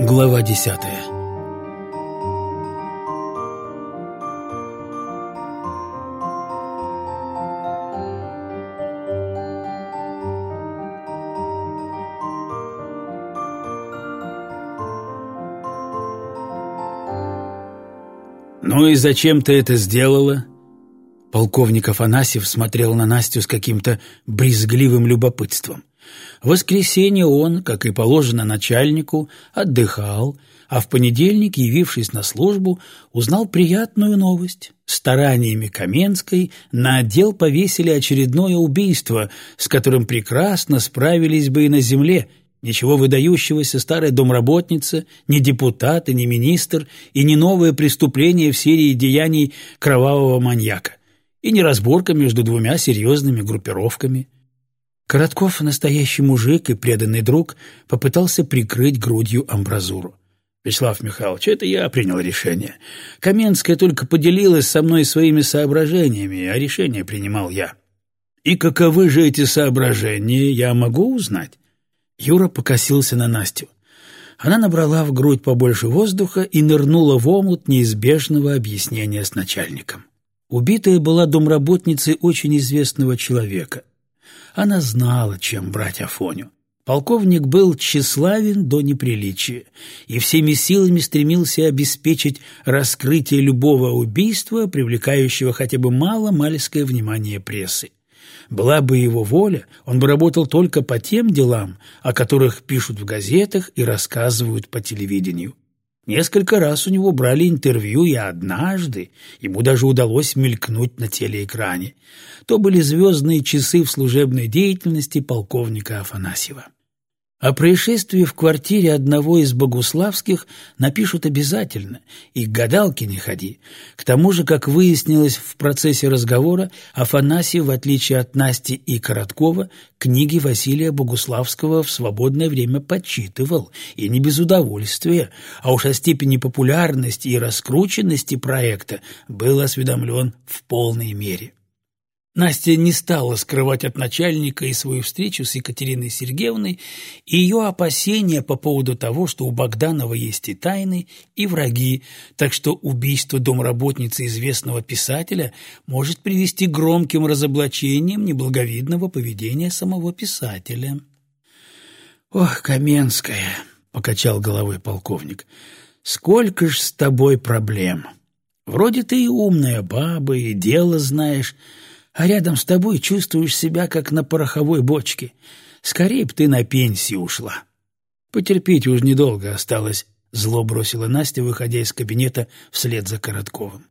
Глава десятая «Ну и зачем ты это сделала?» Полковник Афанасьев смотрел на Настю с каким-то брезгливым любопытством. В воскресенье он, как и положено начальнику, отдыхал, а в понедельник, явившись на службу, узнал приятную новость. Стараниями Каменской на отдел повесили очередное убийство, с которым прекрасно справились бы и на земле. Ничего выдающегося старая домработница, ни депутат и ни министр, и не новое преступление в серии деяний кровавого маньяка, и не разборка между двумя серьезными группировками – Коротков, настоящий мужик и преданный друг, попытался прикрыть грудью амбразуру. «Вячеслав Михайлович, это я принял решение. Каменская только поделилась со мной своими соображениями, а решение принимал я». «И каковы же эти соображения, я могу узнать?» Юра покосился на Настю. Она набрала в грудь побольше воздуха и нырнула в омут неизбежного объяснения с начальником. Убитая была домработницей очень известного человека. Она знала, чем брать Афоню. Полковник был тщеславен до неприличия и всеми силами стремился обеспечить раскрытие любого убийства, привлекающего хотя бы мало-мальское внимание прессы. Была бы его воля, он бы работал только по тем делам, о которых пишут в газетах и рассказывают по телевидению. Несколько раз у него брали интервью, и однажды ему даже удалось мелькнуть на телеэкране. То были звездные часы в служебной деятельности полковника Афанасьева. О происшествии в квартире одного из богуславских напишут обязательно, и к гадалке не ходи. К тому же, как выяснилось в процессе разговора, Афанасий, в отличие от Насти и Короткова, книги Василия Богуславского в свободное время подчитывал, и не без удовольствия, а уж о степени популярности и раскрученности проекта был осведомлен в полной мере. Настя не стала скрывать от начальника и свою встречу с Екатериной Сергеевной, и ее опасения по поводу того, что у Богданова есть и тайны, и враги, так что убийство домработницы известного писателя может привести к громким разоблачениям неблаговидного поведения самого писателя. «Ох, Каменская!» — покачал головой полковник. «Сколько ж с тобой проблем! Вроде ты и умная баба, и дело знаешь» а рядом с тобой чувствуешь себя, как на пороховой бочке. Скорее б ты на пенсию ушла. Потерпеть уж недолго осталось, — зло бросила Настя, выходя из кабинета вслед за Коротковым.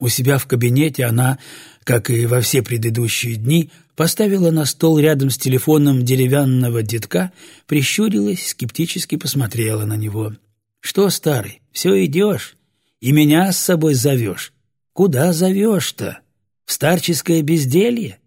У себя в кабинете она, как и во все предыдущие дни, поставила на стол рядом с телефоном деревянного детка, прищурилась, скептически посмотрела на него. «Что, старый, все идешь? И меня с собой зовешь? Куда зовешь-то?» Старческое безделье?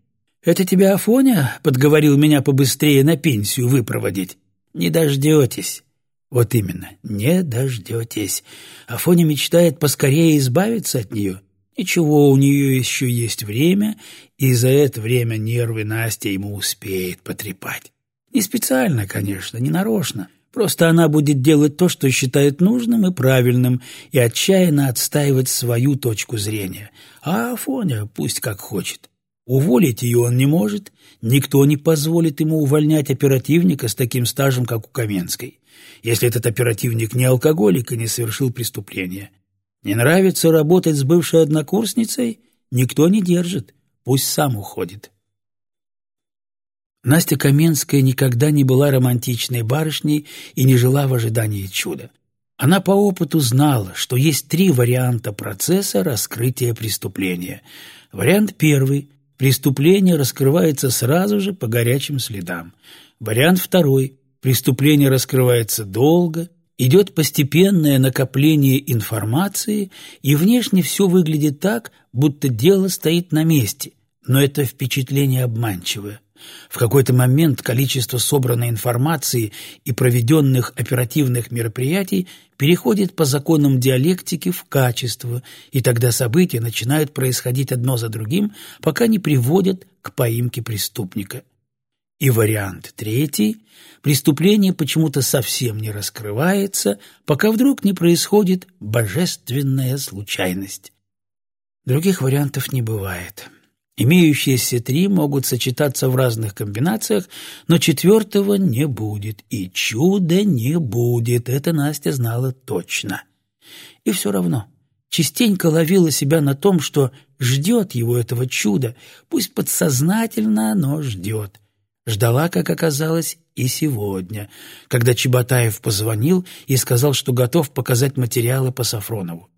Это тебя Афоня подговорил меня побыстрее на пенсию выпроводить? Не дождетесь. Вот именно, не дождетесь. Афоня мечтает поскорее избавиться от нее. Ничего, у нее еще есть время, и за это время нервы Настя ему успеет потрепать. Не специально, конечно, не нарочно. Просто она будет делать то, что считает нужным и правильным, и отчаянно отстаивать свою точку зрения. А Афоня пусть как хочет. Уволить ее он не может, никто не позволит ему увольнять оперативника с таким стажем, как у Каменской, если этот оперативник не алкоголик и не совершил преступления. Не нравится работать с бывшей однокурсницей? Никто не держит, пусть сам уходит. Настя Каменская никогда не была романтичной барышней и не жила в ожидании чуда. Она по опыту знала, что есть три варианта процесса раскрытия преступления. Вариант первый – преступление раскрывается сразу же по горячим следам. Вариант второй – преступление раскрывается долго, идет постепенное накопление информации, и внешне все выглядит так, будто дело стоит на месте, но это впечатление обманчивое. В какой-то момент количество собранной информации и проведенных оперативных мероприятий переходит по законам диалектики в качество, и тогда события начинают происходить одно за другим, пока не приводят к поимке преступника. И вариант третий – преступление почему-то совсем не раскрывается, пока вдруг не происходит божественная случайность. Других вариантов не бывает. Имеющиеся три могут сочетаться в разных комбинациях, но четвертого не будет, и чуда не будет, это Настя знала точно. И все равно частенько ловила себя на том, что ждет его этого чуда, пусть подсознательно, но ждет. Ждала, как оказалось, и сегодня, когда Чеботаев позвонил и сказал, что готов показать материалы по Сафронову.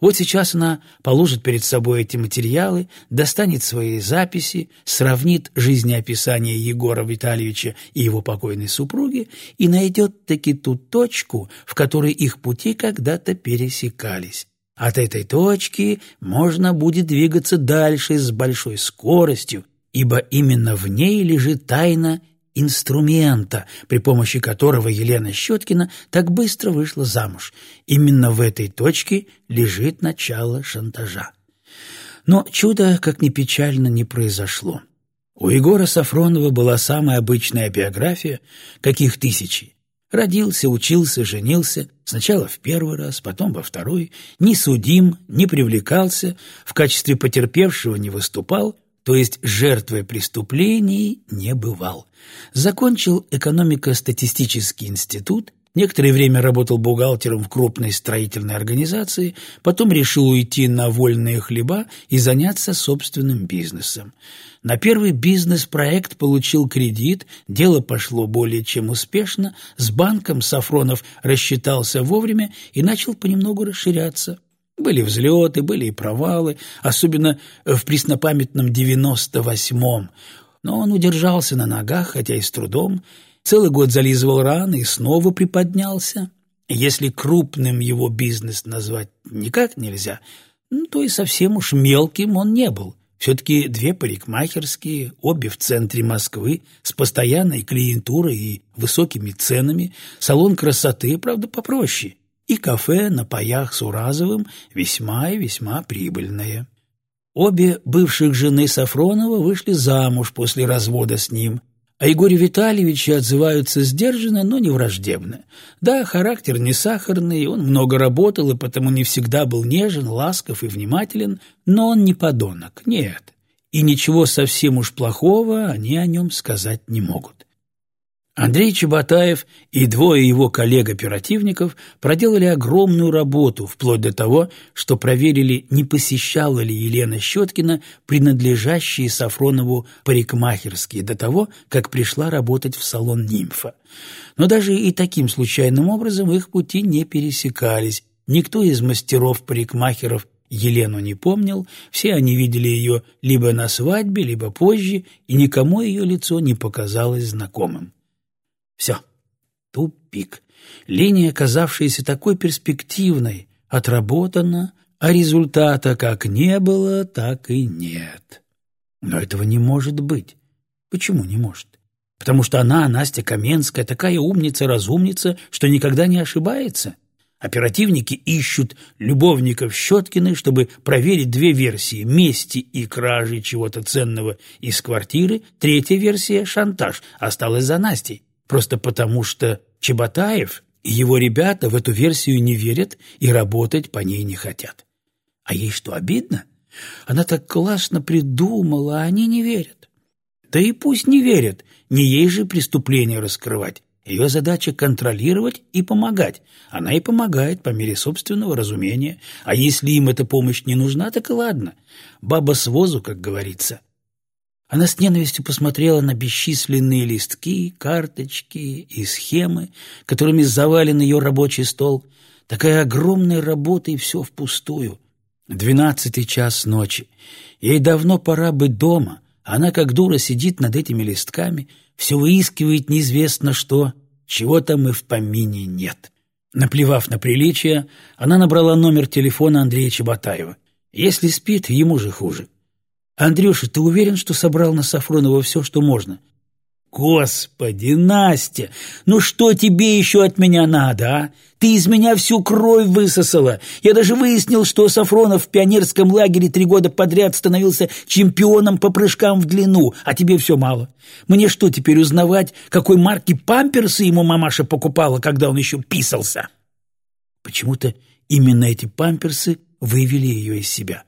Вот сейчас она положит перед собой эти материалы, достанет свои записи, сравнит жизнеописание Егора Витальевича и его покойной супруги и найдет таки ту точку, в которой их пути когда-то пересекались. От этой точки можно будет двигаться дальше с большой скоростью, ибо именно в ней лежит тайна инструмента, при помощи которого Елена Щеткина так быстро вышла замуж. Именно в этой точке лежит начало шантажа. Но чудо, как ни печально, не произошло. У Егора Сафронова была самая обычная биография, каких тысячи. Родился, учился, женился, сначала в первый раз, потом во второй, не судим, не привлекался, в качестве потерпевшего не выступал, то есть жертвой преступлений не бывал. Закончил экономико-статистический институт, некоторое время работал бухгалтером в крупной строительной организации, потом решил уйти на вольные хлеба и заняться собственным бизнесом. На первый бизнес-проект получил кредит, дело пошло более чем успешно, с банком Сафронов рассчитался вовремя и начал понемногу расширяться. Были взлеты, были и провалы, особенно в преснопамятном девяносто восьмом. Но он удержался на ногах, хотя и с трудом, целый год зализывал раны и снова приподнялся. Если крупным его бизнес назвать никак нельзя, ну, то и совсем уж мелким он не был. Все-таки две парикмахерские, обе в центре Москвы, с постоянной клиентурой и высокими ценами, салон красоты, правда, попроще – и кафе на паях с Уразовым весьма и весьма прибыльное. Обе бывших жены Сафронова вышли замуж после развода с ним, а Егоре Витальевиче отзываются сдержанно, но не враждебно. Да, характер не сахарный, он много работал и потому не всегда был нежен, ласков и внимателен, но он не подонок, нет. И ничего совсем уж плохого они о нем сказать не могут. Андрей Чеботаев и двое его коллег-оперативников проделали огромную работу, вплоть до того, что проверили, не посещала ли Елена Щеткина принадлежащие Сафронову парикмахерские до того, как пришла работать в салон «Нимфа». Но даже и таким случайным образом их пути не пересекались. Никто из мастеров-парикмахеров Елену не помнил, все они видели ее либо на свадьбе, либо позже, и никому ее лицо не показалось знакомым. Все. Тупик. Линия, казавшаяся такой перспективной, отработана, а результата как не было, так и нет. Но этого не может быть. Почему не может? Потому что она, Настя Каменская, такая умница-разумница, что никогда не ошибается. Оперативники ищут любовников Щеткины, чтобы проверить две версии – мести и кражи чего-то ценного из квартиры. Третья версия – шантаж, осталась за Настей. Просто потому что Чеботаев и его ребята в эту версию не верят и работать по ней не хотят. А ей что, обидно? Она так классно придумала, а они не верят. Да и пусть не верят, не ей же преступление раскрывать. Ее задача контролировать и помогать. Она и помогает по мере собственного разумения. А если им эта помощь не нужна, так и ладно. Баба с возу, как говорится. Она с ненавистью посмотрела на бесчисленные листки, карточки и схемы, которыми завален ее рабочий стол. Такая огромная работа и все впустую. Двенадцатый час ночи. Ей давно пора быть дома. Она, как дура, сидит над этими листками, все выискивает неизвестно что, чего там и в помине нет. Наплевав на приличие, она набрала номер телефона Андрея Чеботаева. Если спит, ему же хуже. «Андрюша, ты уверен, что собрал на Сафронова все, что можно?» Господи, Настя, ну что тебе еще от меня надо, а? Ты из меня всю кровь высосала. Я даже выяснил, что Сафронов в пионерском лагере три года подряд становился чемпионом по прыжкам в длину, а тебе все мало. Мне что, теперь узнавать, какой марки памперсы ему мамаша покупала, когда он еще писался? Почему-то именно эти памперсы вывели ее из себя.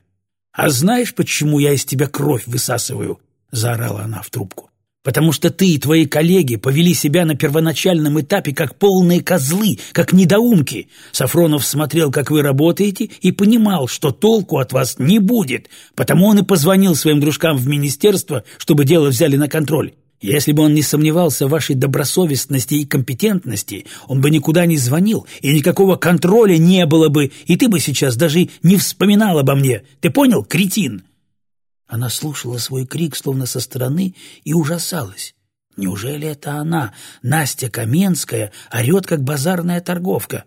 «А знаешь, почему я из тебя кровь высасываю?» — заорала она в трубку. «Потому что ты и твои коллеги повели себя на первоначальном этапе как полные козлы, как недоумки. Сафронов смотрел, как вы работаете, и понимал, что толку от вас не будет, потому он и позвонил своим дружкам в министерство, чтобы дело взяли на контроль. Если бы он не сомневался в вашей добросовестности и компетентности, он бы никуда не звонил, и никакого контроля не было бы, и ты бы сейчас даже не вспоминал обо мне. Ты понял, кретин?» Она слушала свой крик словно со стороны и ужасалась. Неужели это она, Настя Каменская, орет, как базарная торговка?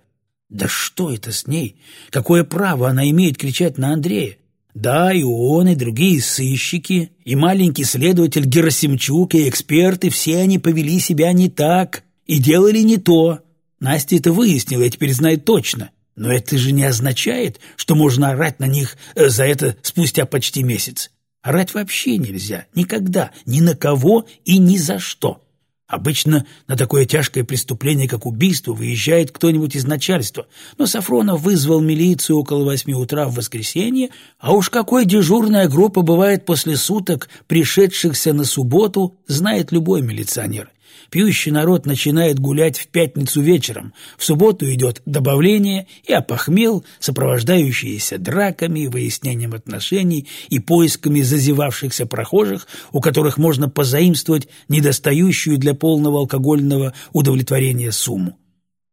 Да что это с ней? Какое право она имеет кричать на Андрея? Да, и он, и другие сыщики, и маленький следователь Герасимчук, и эксперты, все они повели себя не так и делали не то. Настя это выяснила и теперь знает точно. Но это же не означает, что можно орать на них э, за это спустя почти месяц. Орать вообще нельзя, никогда, ни на кого и ни за что. Обычно на такое тяжкое преступление, как убийство, выезжает кто-нибудь из начальства, но Сафронов вызвал милицию около восьми утра в воскресенье, а уж какой дежурная группа бывает после суток, пришедшихся на субботу, знает любой милиционер. Пьющий народ начинает гулять в пятницу вечером, в субботу идет добавление и опохмел, сопровождающиеся драками, выяснением отношений и поисками зазевавшихся прохожих, у которых можно позаимствовать недостающую для полного алкогольного удовлетворения сумму.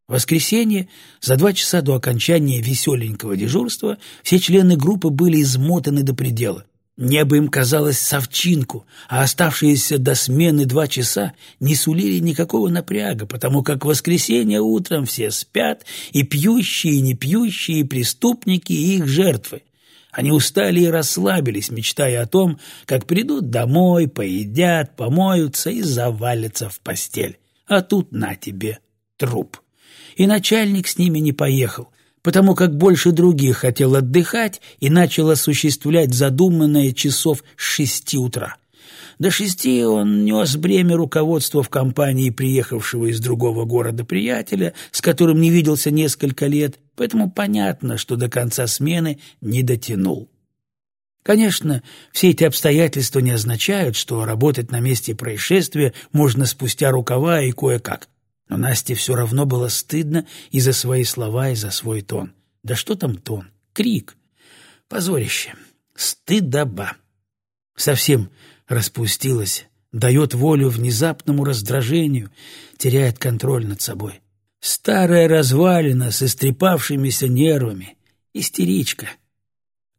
В воскресенье, за два часа до окончания веселенького дежурства, все члены группы были измотаны до предела. Небо им казалось совчинку, а оставшиеся до смены два часа не сулили никакого напряга, потому как в воскресенье утром все спят, и пьющие, и непьющие, и преступники, и их жертвы. Они устали и расслабились, мечтая о том, как придут домой, поедят, помоются и завалятся в постель. А тут на тебе труп. И начальник с ними не поехал, потому как больше других хотел отдыхать и начал осуществлять задуманное часов с шести утра. До шести он нес бремя руководства в компании приехавшего из другого города приятеля, с которым не виделся несколько лет, поэтому понятно, что до конца смены не дотянул. Конечно, все эти обстоятельства не означают, что работать на месте происшествия можно спустя рукава и кое-как. Но Насте все равно было стыдно и за свои слова, и за свой тон. Да что там тон? Крик. Позорище. Стыдоба. Совсем распустилась, дает волю внезапному раздражению, теряет контроль над собой. Старая развалина с истрепавшимися нервами. Истеричка.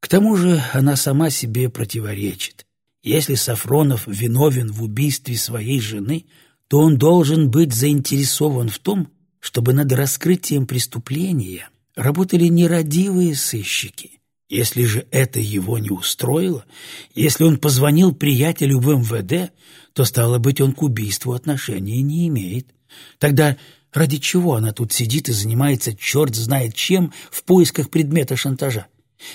К тому же она сама себе противоречит. Если Сафронов виновен в убийстве своей жены, то он должен быть заинтересован в том, чтобы над раскрытием преступления работали нерадивые сыщики. Если же это его не устроило, если он позвонил приятелю в МВД, то, стало быть, он к убийству отношения не имеет. Тогда ради чего она тут сидит и занимается черт знает чем в поисках предмета шантажа?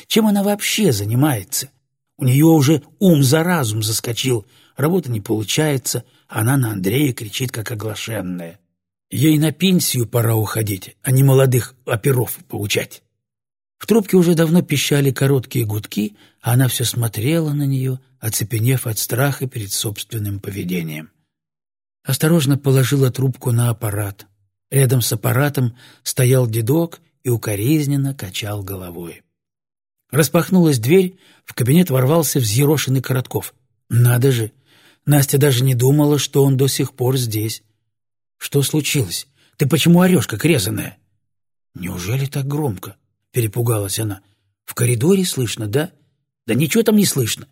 Чем она вообще занимается? У нее уже ум за разум заскочил, работа не получается, она на Андрея кричит, как оглашенная. Ей на пенсию пора уходить, а не молодых оперов получать. В трубке уже давно пищали короткие гудки, а она все смотрела на нее, оцепенев от страха перед собственным поведением. Осторожно положила трубку на аппарат. Рядом с аппаратом стоял дедок и укоризненно качал головой. Распахнулась дверь, в кабинет ворвался взъерошенный Коротков. «Надо же! Настя даже не думала, что он до сих пор здесь. Что случилось? Ты почему орешь, как резаная? Неужели так громко? Перепугалась она. В коридоре слышно, да? Да ничего там не слышно.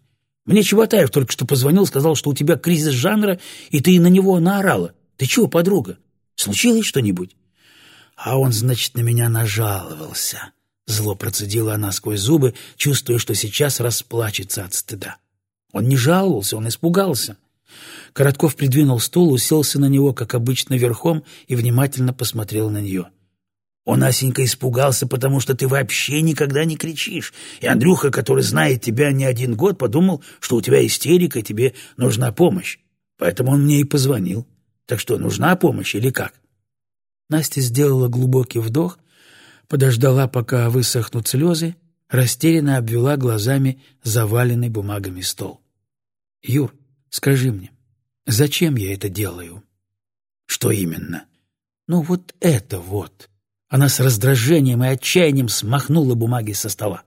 Мне Чеботаев только что позвонил, сказал, что у тебя кризис жанра, и ты на него наорала. Ты чего, подруга? Случилось что-нибудь? А он, значит, на меня нажаловался. Зло процедила она сквозь зубы, чувствуя, что сейчас расплачется от стыда. Он не жаловался, он испугался. Коротков придвинул стул, уселся на него, как обычно, верхом и внимательно посмотрел на нее. Он, Асенька, испугался, потому что ты вообще никогда не кричишь. И Андрюха, который знает тебя не один год, подумал, что у тебя истерика, и тебе нужна помощь. Поэтому он мне и позвонил. Так что, нужна помощь или как? Настя сделала глубокий вдох, подождала, пока высохнут слезы, растерянно обвела глазами заваленный бумагами стол. «Юр, скажи мне, зачем я это делаю?» «Что именно?» «Ну вот это вот». Она с раздражением и отчаянием смахнула бумаги со стола.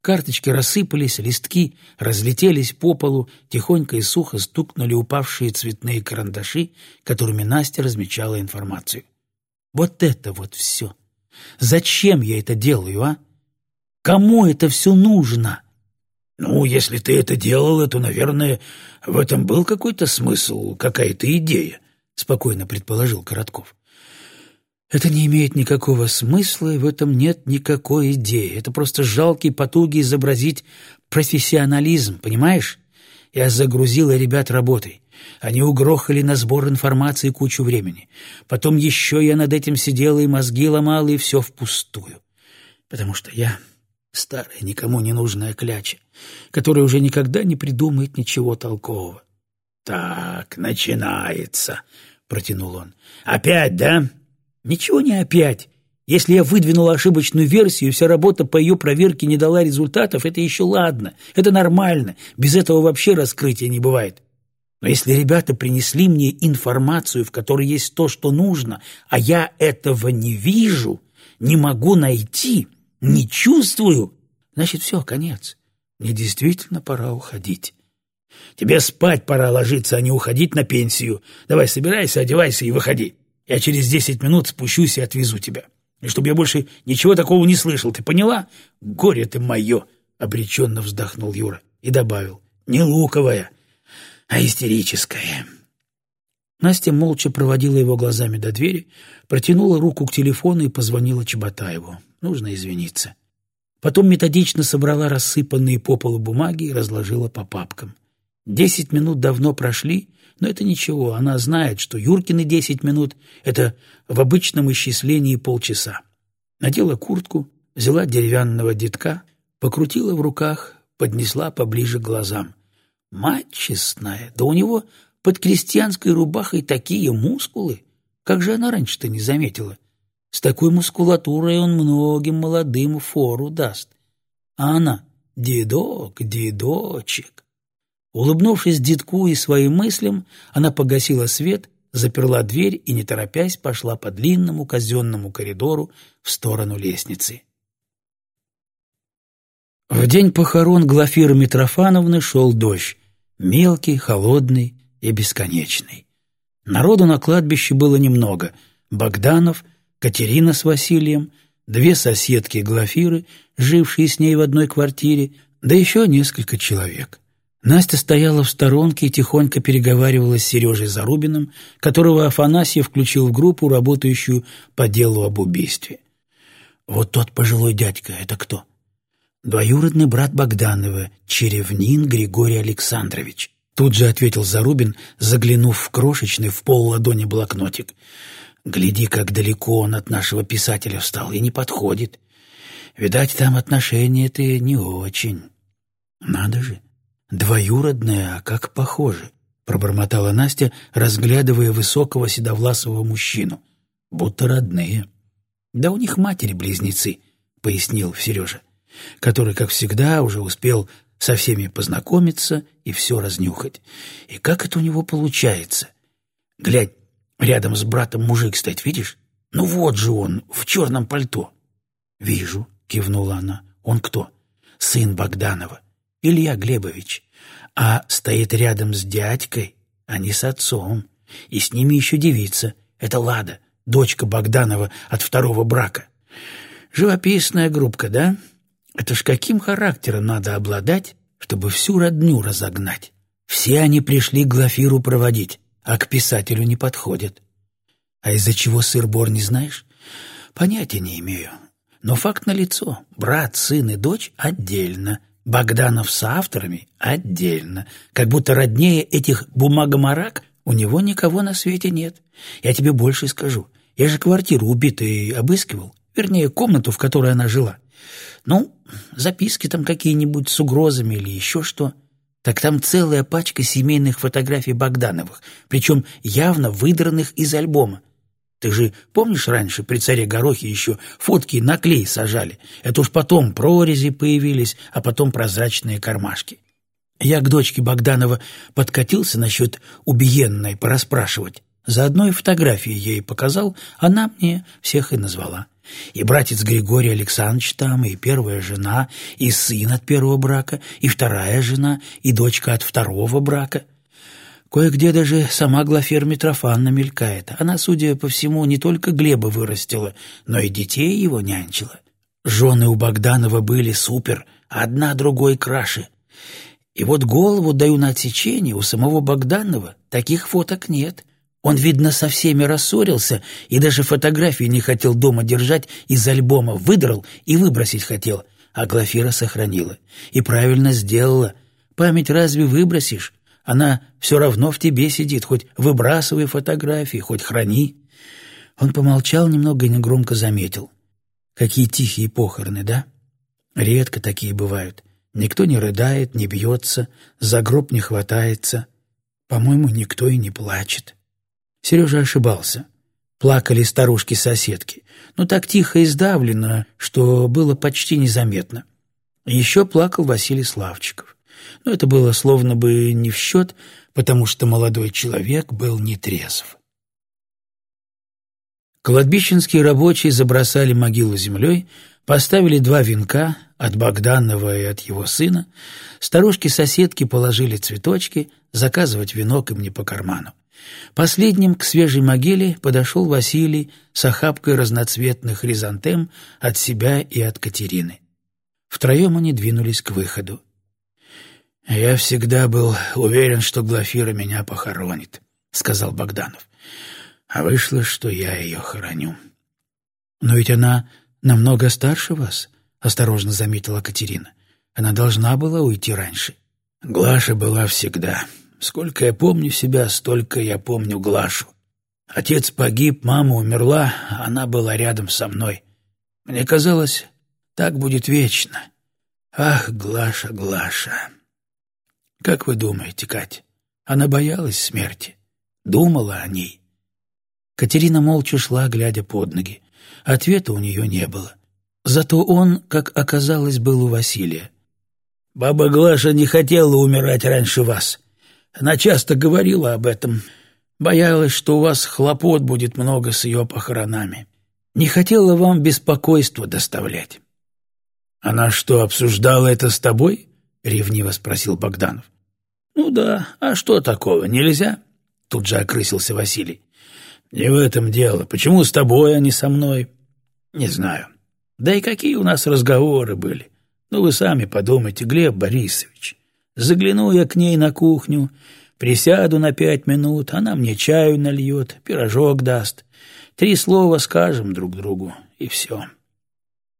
Карточки рассыпались, листки разлетелись по полу, тихонько и сухо стукнули упавшие цветные карандаши, которыми Настя размечала информацию. Вот это вот все. Зачем я это делаю, а? Кому это все нужно? Ну, если ты это делала, то, наверное, в этом был какой-то смысл, какая-то идея, спокойно предположил Коротков. Это не имеет никакого смысла, и в этом нет никакой идеи. Это просто жалкие потуги изобразить профессионализм, понимаешь? Я загрузила ребят работой. Они угрохали на сбор информации кучу времени. Потом еще я над этим сидела и мозги ломала, и все впустую. Потому что я старая, никому не нужная кляча, которая уже никогда не придумает ничего толкового. — Так, начинается, — протянул он. — Опять, да? — Ничего не опять. Если я выдвинула ошибочную версию, и вся работа по ее проверке не дала результатов, это еще ладно, это нормально, без этого вообще раскрытия не бывает. Но если ребята принесли мне информацию, в которой есть то, что нужно, а я этого не вижу, не могу найти, не чувствую, значит, все, конец. Мне действительно пора уходить. Тебе спать пора ложиться, а не уходить на пенсию. Давай собирайся, одевайся и выходи. Я через десять минут спущусь и отвезу тебя. И чтобы я больше ничего такого не слышал, ты поняла? Горе ты мое! — обреченно вздохнул Юра и добавил. Не луковая, а истерическое. Настя молча проводила его глазами до двери, протянула руку к телефону и позвонила Чеботаеву. Нужно извиниться. Потом методично собрала рассыпанные по полу бумаги и разложила по папкам. Десять минут давно прошли, но это ничего, она знает, что Юркины десять минут — это в обычном исчислении полчаса. Надела куртку, взяла деревянного детка, покрутила в руках, поднесла поближе к глазам. Мать честная, да у него под крестьянской рубахой такие мускулы. Как же она раньше-то не заметила? С такой мускулатурой он многим молодым фору даст. А она — дедок, дедочек. Улыбнувшись детку и своим мыслям, она погасила свет, заперла дверь и, не торопясь, пошла по длинному казенному коридору в сторону лестницы. В день похорон Глафиры Митрофановны шел дождь мелкий, холодный и бесконечный. Народу на кладбище было немного. Богданов, Катерина с Василием, две соседки Глафиры, жившие с ней в одной квартире, да еще несколько человек. Настя стояла в сторонке и тихонько переговаривала с Сережей Зарубиным, которого Афанасьев включил в группу, работающую по делу об убийстве. «Вот тот пожилой дядька, это кто?» «Двоюродный брат Богданова, Черевнин Григорий Александрович», тут же ответил Зарубин, заглянув в крошечный в пол ладони блокнотик. «Гляди, как далеко он от нашего писателя встал и не подходит. Видать, там отношения-то не очень. Надо же, двоюродная, а как похоже», — пробормотала Настя, разглядывая высокого седовласого мужчину. «Будто родные». «Да у них матери-близнецы», — пояснил Сережа который, как всегда, уже успел со всеми познакомиться и все разнюхать. И как это у него получается? Глядь, рядом с братом мужик стоит, видишь? Ну вот же он, в черном пальто. «Вижу», — кивнула она. «Он кто?» «Сын Богданова, Илья Глебович. А стоит рядом с дядькой, а не с отцом. И с ними еще девица. Это Лада, дочка Богданова от второго брака. Живописная группка, да?» Это ж каким характером надо обладать, чтобы всю родню разогнать? Все они пришли Глафиру проводить, а к писателю не подходят. А из-за чего сыр-бор не знаешь? Понятия не имею. Но факт налицо. Брат, сын и дочь отдельно, Богданов с авторами отдельно, как будто роднее этих бумагомарак у него никого на свете нет. Я тебе больше скажу. Я же квартиру убитой обыскивал, вернее, комнату, в которой она жила. Ну, записки там какие-нибудь с угрозами или еще что. Так там целая пачка семейных фотографий Богдановых, причем явно выдранных из альбома. Ты же помнишь раньше при царе Горохе еще фотки на клей сажали? Это уж потом прорези появились, а потом прозрачные кармашки. Я к дочке Богданова подкатился насчет убиенной порасспрашивать. Заодно и фотографии ей показал, она мне всех и назвала. И братец Григорий Александрович там, и первая жена, и сын от первого брака, и вторая жена, и дочка от второго брака. Кое-где даже сама Глафира Митрофанна мелькает. Она, судя по всему, не только Глеба вырастила, но и детей его нянчила. Жены у Богданова были супер, одна другой краше. И вот голову даю на отсечение, у самого Богданова таких фоток нет. Он, видно, со всеми рассорился и даже фотографии не хотел дома держать, из альбома выдрал и выбросить хотел, а Глафира сохранила. И правильно сделала. Память разве выбросишь? Она все равно в тебе сидит, хоть выбрасывай фотографии, хоть храни. Он помолчал немного и негромко заметил. Какие тихие похороны, да? Редко такие бывают. Никто не рыдает, не бьется, за гроб не хватается. По-моему, никто и не плачет. Сережа ошибался. Плакали старушки-соседки, но так тихо и сдавленно, что было почти незаметно. Еще плакал Василий Славчиков но это было словно бы не в счет, потому что молодой человек был нетрезв. Кладбищенские рабочие забросали могилу землей, поставили два венка от Богданова и от его сына, старушки-соседки положили цветочки, заказывать венок им не по карману. Последним к свежей могиле подошел Василий с охапкой разноцветных хризантем от себя и от Катерины. Втроем они двинулись к выходу. «Я всегда был уверен, что Глафира меня похоронит», — сказал Богданов. «А вышло, что я ее хороню». «Но ведь она намного старше вас», — осторожно заметила Катерина. «Она должна была уйти раньше». «Глаша была всегда. Сколько я помню себя, столько я помню Глашу. Отец погиб, мама умерла, она была рядом со мной. Мне казалось, так будет вечно. Ах, Глаша, Глаша!» Как вы думаете, Кать, она боялась смерти? Думала о ней? Катерина молча шла, глядя под ноги. Ответа у нее не было. Зато он, как оказалось, был у Василия. «Баба Глаша не хотела умирать раньше вас. Она часто говорила об этом. Боялась, что у вас хлопот будет много с ее похоронами. Не хотела вам беспокойства доставлять». «Она что, обсуждала это с тобой?» — ревниво спросил Богданов. «Ну да, а что такого, нельзя?» Тут же окрысился Василий. «Не в этом дело. Почему с тобой, а не со мной?» «Не знаю. Да и какие у нас разговоры были. Ну, вы сами подумайте, Глеб Борисович. Загляну я к ней на кухню, присяду на пять минут, она мне чаю нальет, пирожок даст. Три слова скажем друг другу, и все».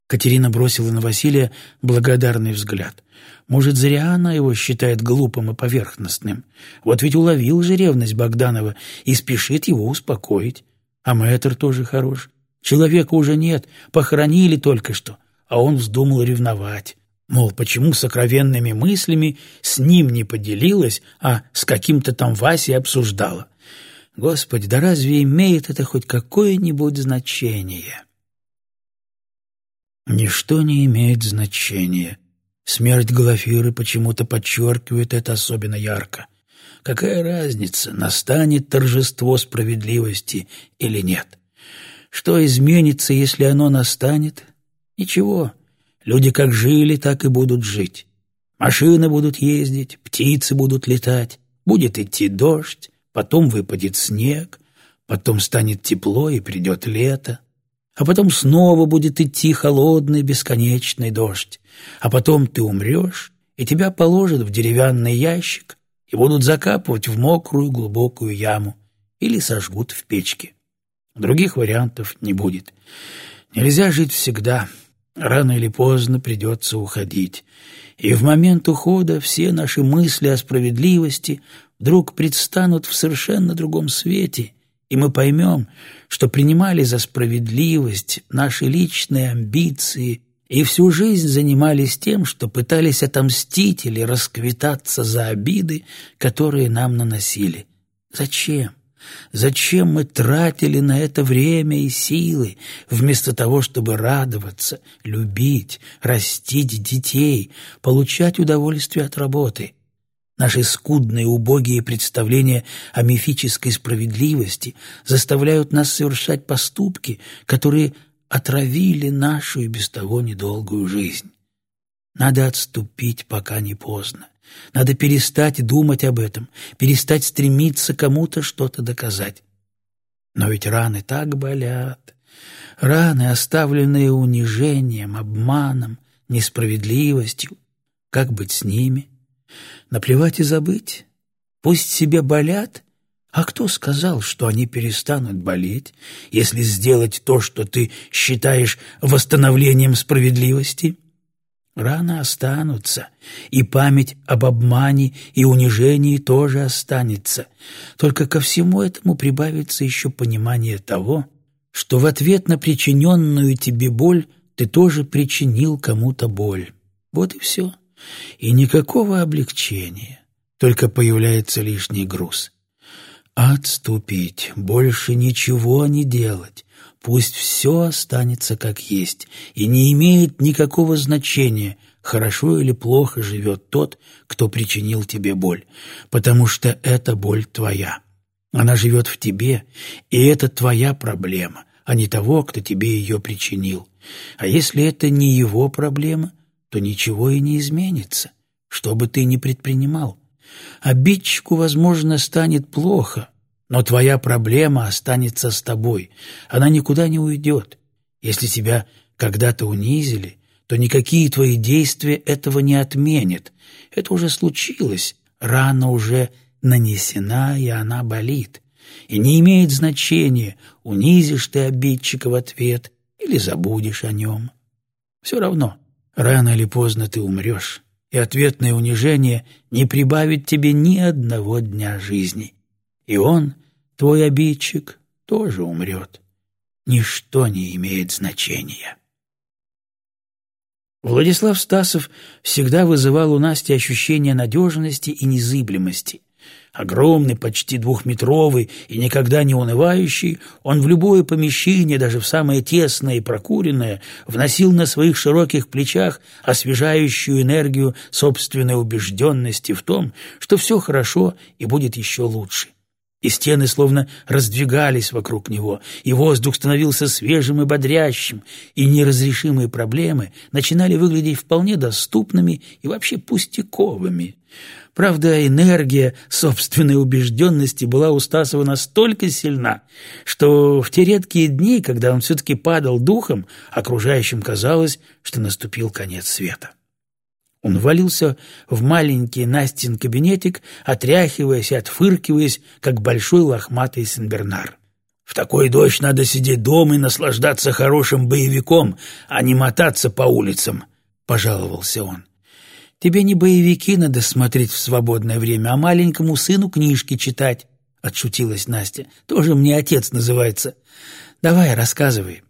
Катерина бросила на Василия благодарный взгляд. Может, зря она его считает глупым и поверхностным. Вот ведь уловил же ревность Богданова и спешит его успокоить. А мэтр тоже хорош. Человека уже нет, похоронили только что, а он вздумал ревновать. Мол, почему сокровенными мыслями с ним не поделилась, а с каким-то там Васей обсуждала. Господи, да разве имеет это хоть какое-нибудь значение? Ничто не имеет значения, Смерть Глафиры почему-то подчеркивает это особенно ярко. Какая разница, настанет торжество справедливости или нет? Что изменится, если оно настанет? Ничего. Люди как жили, так и будут жить. Машины будут ездить, птицы будут летать, будет идти дождь, потом выпадет снег, потом станет тепло и придет лето а потом снова будет идти холодный бесконечный дождь, а потом ты умрешь, и тебя положат в деревянный ящик и будут закапывать в мокрую глубокую яму или сожгут в печке. Других вариантов не будет. Нельзя жить всегда. Рано или поздно придется уходить. И в момент ухода все наши мысли о справедливости вдруг предстанут в совершенно другом свете, и мы поймем, что принимали за справедливость наши личные амбиции и всю жизнь занимались тем, что пытались отомстить или расквитаться за обиды, которые нам наносили. Зачем? Зачем мы тратили на это время и силы, вместо того, чтобы радоваться, любить, растить детей, получать удовольствие от работы? Наши скудные, убогие представления о мифической справедливости заставляют нас совершать поступки, которые отравили нашу и без того недолгую жизнь. Надо отступить, пока не поздно. Надо перестать думать об этом, перестать стремиться кому-то что-то доказать. Но ведь раны так болят. Раны, оставленные унижением, обманом, несправедливостью. Как быть с ними? Наплевать и забыть? Пусть себе болят, а кто сказал, что они перестанут болеть, если сделать то, что ты считаешь восстановлением справедливости? Раны останутся, и память об обмане и унижении тоже останется. Только ко всему этому прибавится еще понимание того, что в ответ на причиненную тебе боль ты тоже причинил кому-то боль. Вот и все. И никакого облегчения, только появляется лишний груз. Отступить, больше ничего не делать, Пусть все останется как есть, и не имеет никакого значения, хорошо или плохо живет тот, кто причинил тебе боль, потому что эта боль твоя. Она живет в тебе, и это твоя проблема, а не того, кто тебе ее причинил. А если это не его проблема, то ничего и не изменится, что бы ты ни предпринимал. Обидчику, возможно, станет плохо, но твоя проблема останется с тобой, она никуда не уйдет. Если тебя когда-то унизили, то никакие твои действия этого не отменят. Это уже случилось, рана уже нанесена, и она болит. И не имеет значения, унизишь ты обидчика в ответ или забудешь о нем. Все равно, рано или поздно ты умрешь, и ответное унижение не прибавит тебе ни одного дня жизни. И он твой обидчик тоже умрет. Ничто не имеет значения. Владислав Стасов всегда вызывал у Насти ощущение надежности и незыблемости. Огромный, почти двухметровый и никогда не унывающий, он в любое помещение, даже в самое тесное и прокуренное, вносил на своих широких плечах освежающую энергию собственной убежденности в том, что все хорошо и будет еще лучше и стены словно раздвигались вокруг него, и воздух становился свежим и бодрящим, и неразрешимые проблемы начинали выглядеть вполне доступными и вообще пустяковыми. Правда, энергия собственной убежденности была у Стасова настолько сильна, что в те редкие дни, когда он все-таки падал духом, окружающим казалось, что наступил конец света. Он валился в маленький Настин кабинетик, отряхиваясь и отфыркиваясь, как большой лохматый Сенбернар. «В такой дождь надо сидеть дома и наслаждаться хорошим боевиком, а не мотаться по улицам», — пожаловался он. «Тебе не боевики надо смотреть в свободное время, а маленькому сыну книжки читать», — отшутилась Настя. «Тоже мне отец называется. Давай, рассказывай».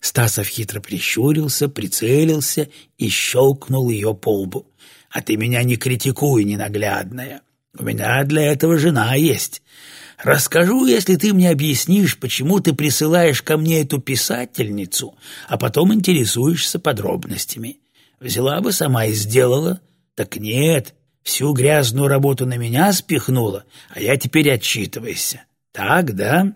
Стасов хитро прищурился, прицелился и щелкнул ее по лбу. «А ты меня не критикуй, ненаглядная. У меня для этого жена есть. Расскажу, если ты мне объяснишь, почему ты присылаешь ко мне эту писательницу, а потом интересуешься подробностями. Взяла бы сама и сделала. Так нет, всю грязную работу на меня спихнула, а я теперь отчитывайся. Так, да?»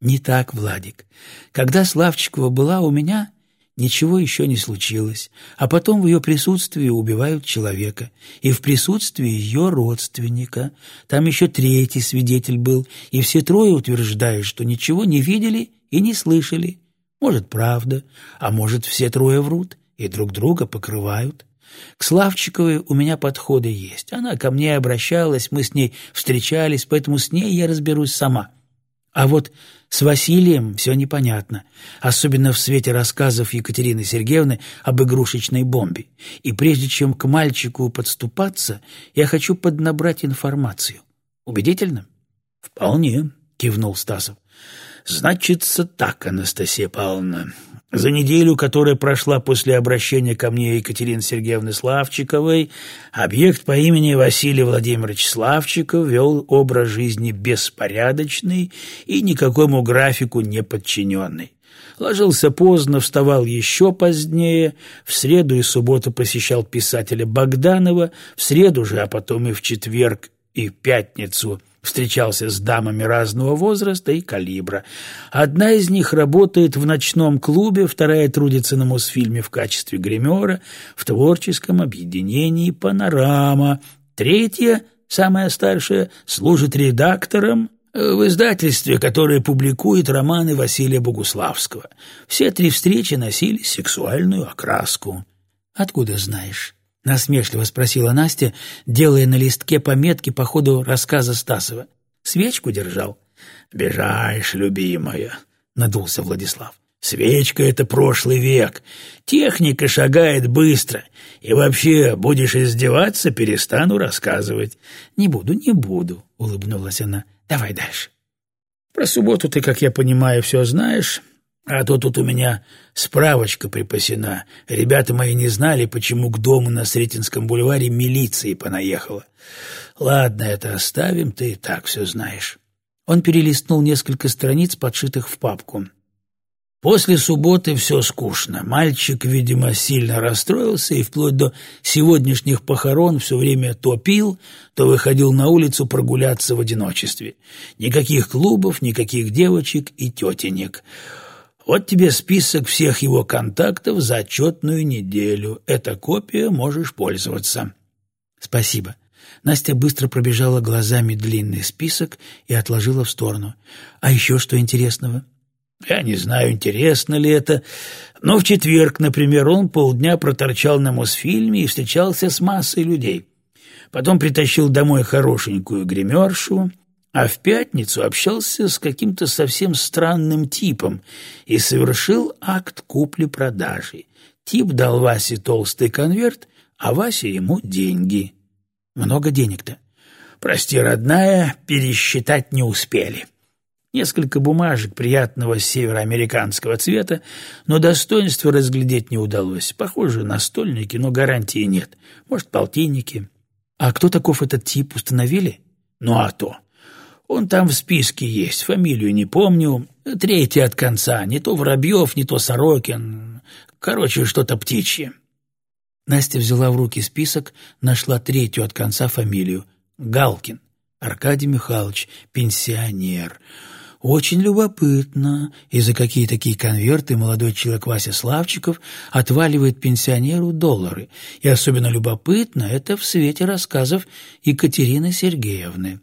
Не так, Владик. Когда Славчикова была у меня, ничего еще не случилось, а потом в ее присутствии убивают человека, и в присутствии ее родственника. Там еще третий свидетель был, и все трое утверждают, что ничего не видели и не слышали. Может, правда, а может, все трое врут и друг друга покрывают. К Славчиковой у меня подходы есть. Она ко мне обращалась, мы с ней встречались, поэтому с ней я разберусь сама. А вот С Василием все непонятно, особенно в свете рассказов Екатерины Сергеевны об игрушечной бомбе. И прежде чем к мальчику подступаться, я хочу поднабрать информацию. Убедительно? Вполне, кивнул Стасов. Значится так, Анастасия Павловна. За неделю, которая прошла после обращения ко мне Екатерины Сергеевны Славчиковой, объект по имени Василий Владимирович Славчиков вел образ жизни беспорядочный и никакому графику не подчиненный. Ложился поздно, вставал еще позднее, в среду и субботу посещал писателя Богданова, в среду же, а потом и в четверг и в пятницу встречался с дамами разного возраста и калибра. Одна из них работает в ночном клубе, вторая трудится на Мосфильме в качестве гримера, в творческом объединении «Панорама», третья, самая старшая, служит редактором в издательстве, которое публикует романы Василия Богуславского. Все три встречи носили сексуальную окраску. «Откуда знаешь?» — насмешливо спросила Настя, делая на листке пометки по ходу рассказа Стасова. «Свечку держал?» «Бежаешь, любимая», — надулся Владислав. «Свечка — это прошлый век. Техника шагает быстро. И вообще, будешь издеваться, перестану рассказывать». «Не буду, не буду», — улыбнулась она. «Давай дальше». «Про субботу ты, как я понимаю, все знаешь. А то тут у меня справочка припасена. Ребята мои не знали, почему к дому на Сретенском бульваре милиции понаехала. Ладно, это оставим, ты и так все знаешь. Он перелистнул несколько страниц, подшитых в папку. После субботы все скучно. Мальчик, видимо, сильно расстроился и вплоть до сегодняшних похорон все время то пил, то выходил на улицу прогуляться в одиночестве. Никаких клубов, никаких девочек и тетенек. Вот тебе список всех его контактов за отчетную неделю. Эта копия, можешь пользоваться. Спасибо. Настя быстро пробежала глазами длинный список и отложила в сторону. А еще что интересного? Я не знаю, интересно ли это, но в четверг, например, он полдня проторчал на Мосфильме и встречался с массой людей. Потом притащил домой хорошенькую гримершу, а в пятницу общался с каким-то совсем странным типом и совершил акт купли-продажи. Тип дал Васе толстый конверт, а Вася ему деньги. Много денег-то? Прости, родная, пересчитать не успели. Несколько бумажек приятного североамериканского цвета, но достоинства разглядеть не удалось. Похоже на стольники, но гарантии нет. Может, полтинники. А кто таков этот тип, установили? Ну а то. Он там в списке есть, фамилию не помню. Третий от конца, не то Воробьев, не то Сорокин. Короче, что-то птичье. Настя взяла в руки список, нашла третью от конца фамилию. Галкин. Аркадий Михайлович, пенсионер. Очень любопытно, и за какие такие конверты молодой человек Вася Славчиков отваливает пенсионеру доллары. И особенно любопытно это в свете рассказов Екатерины Сергеевны.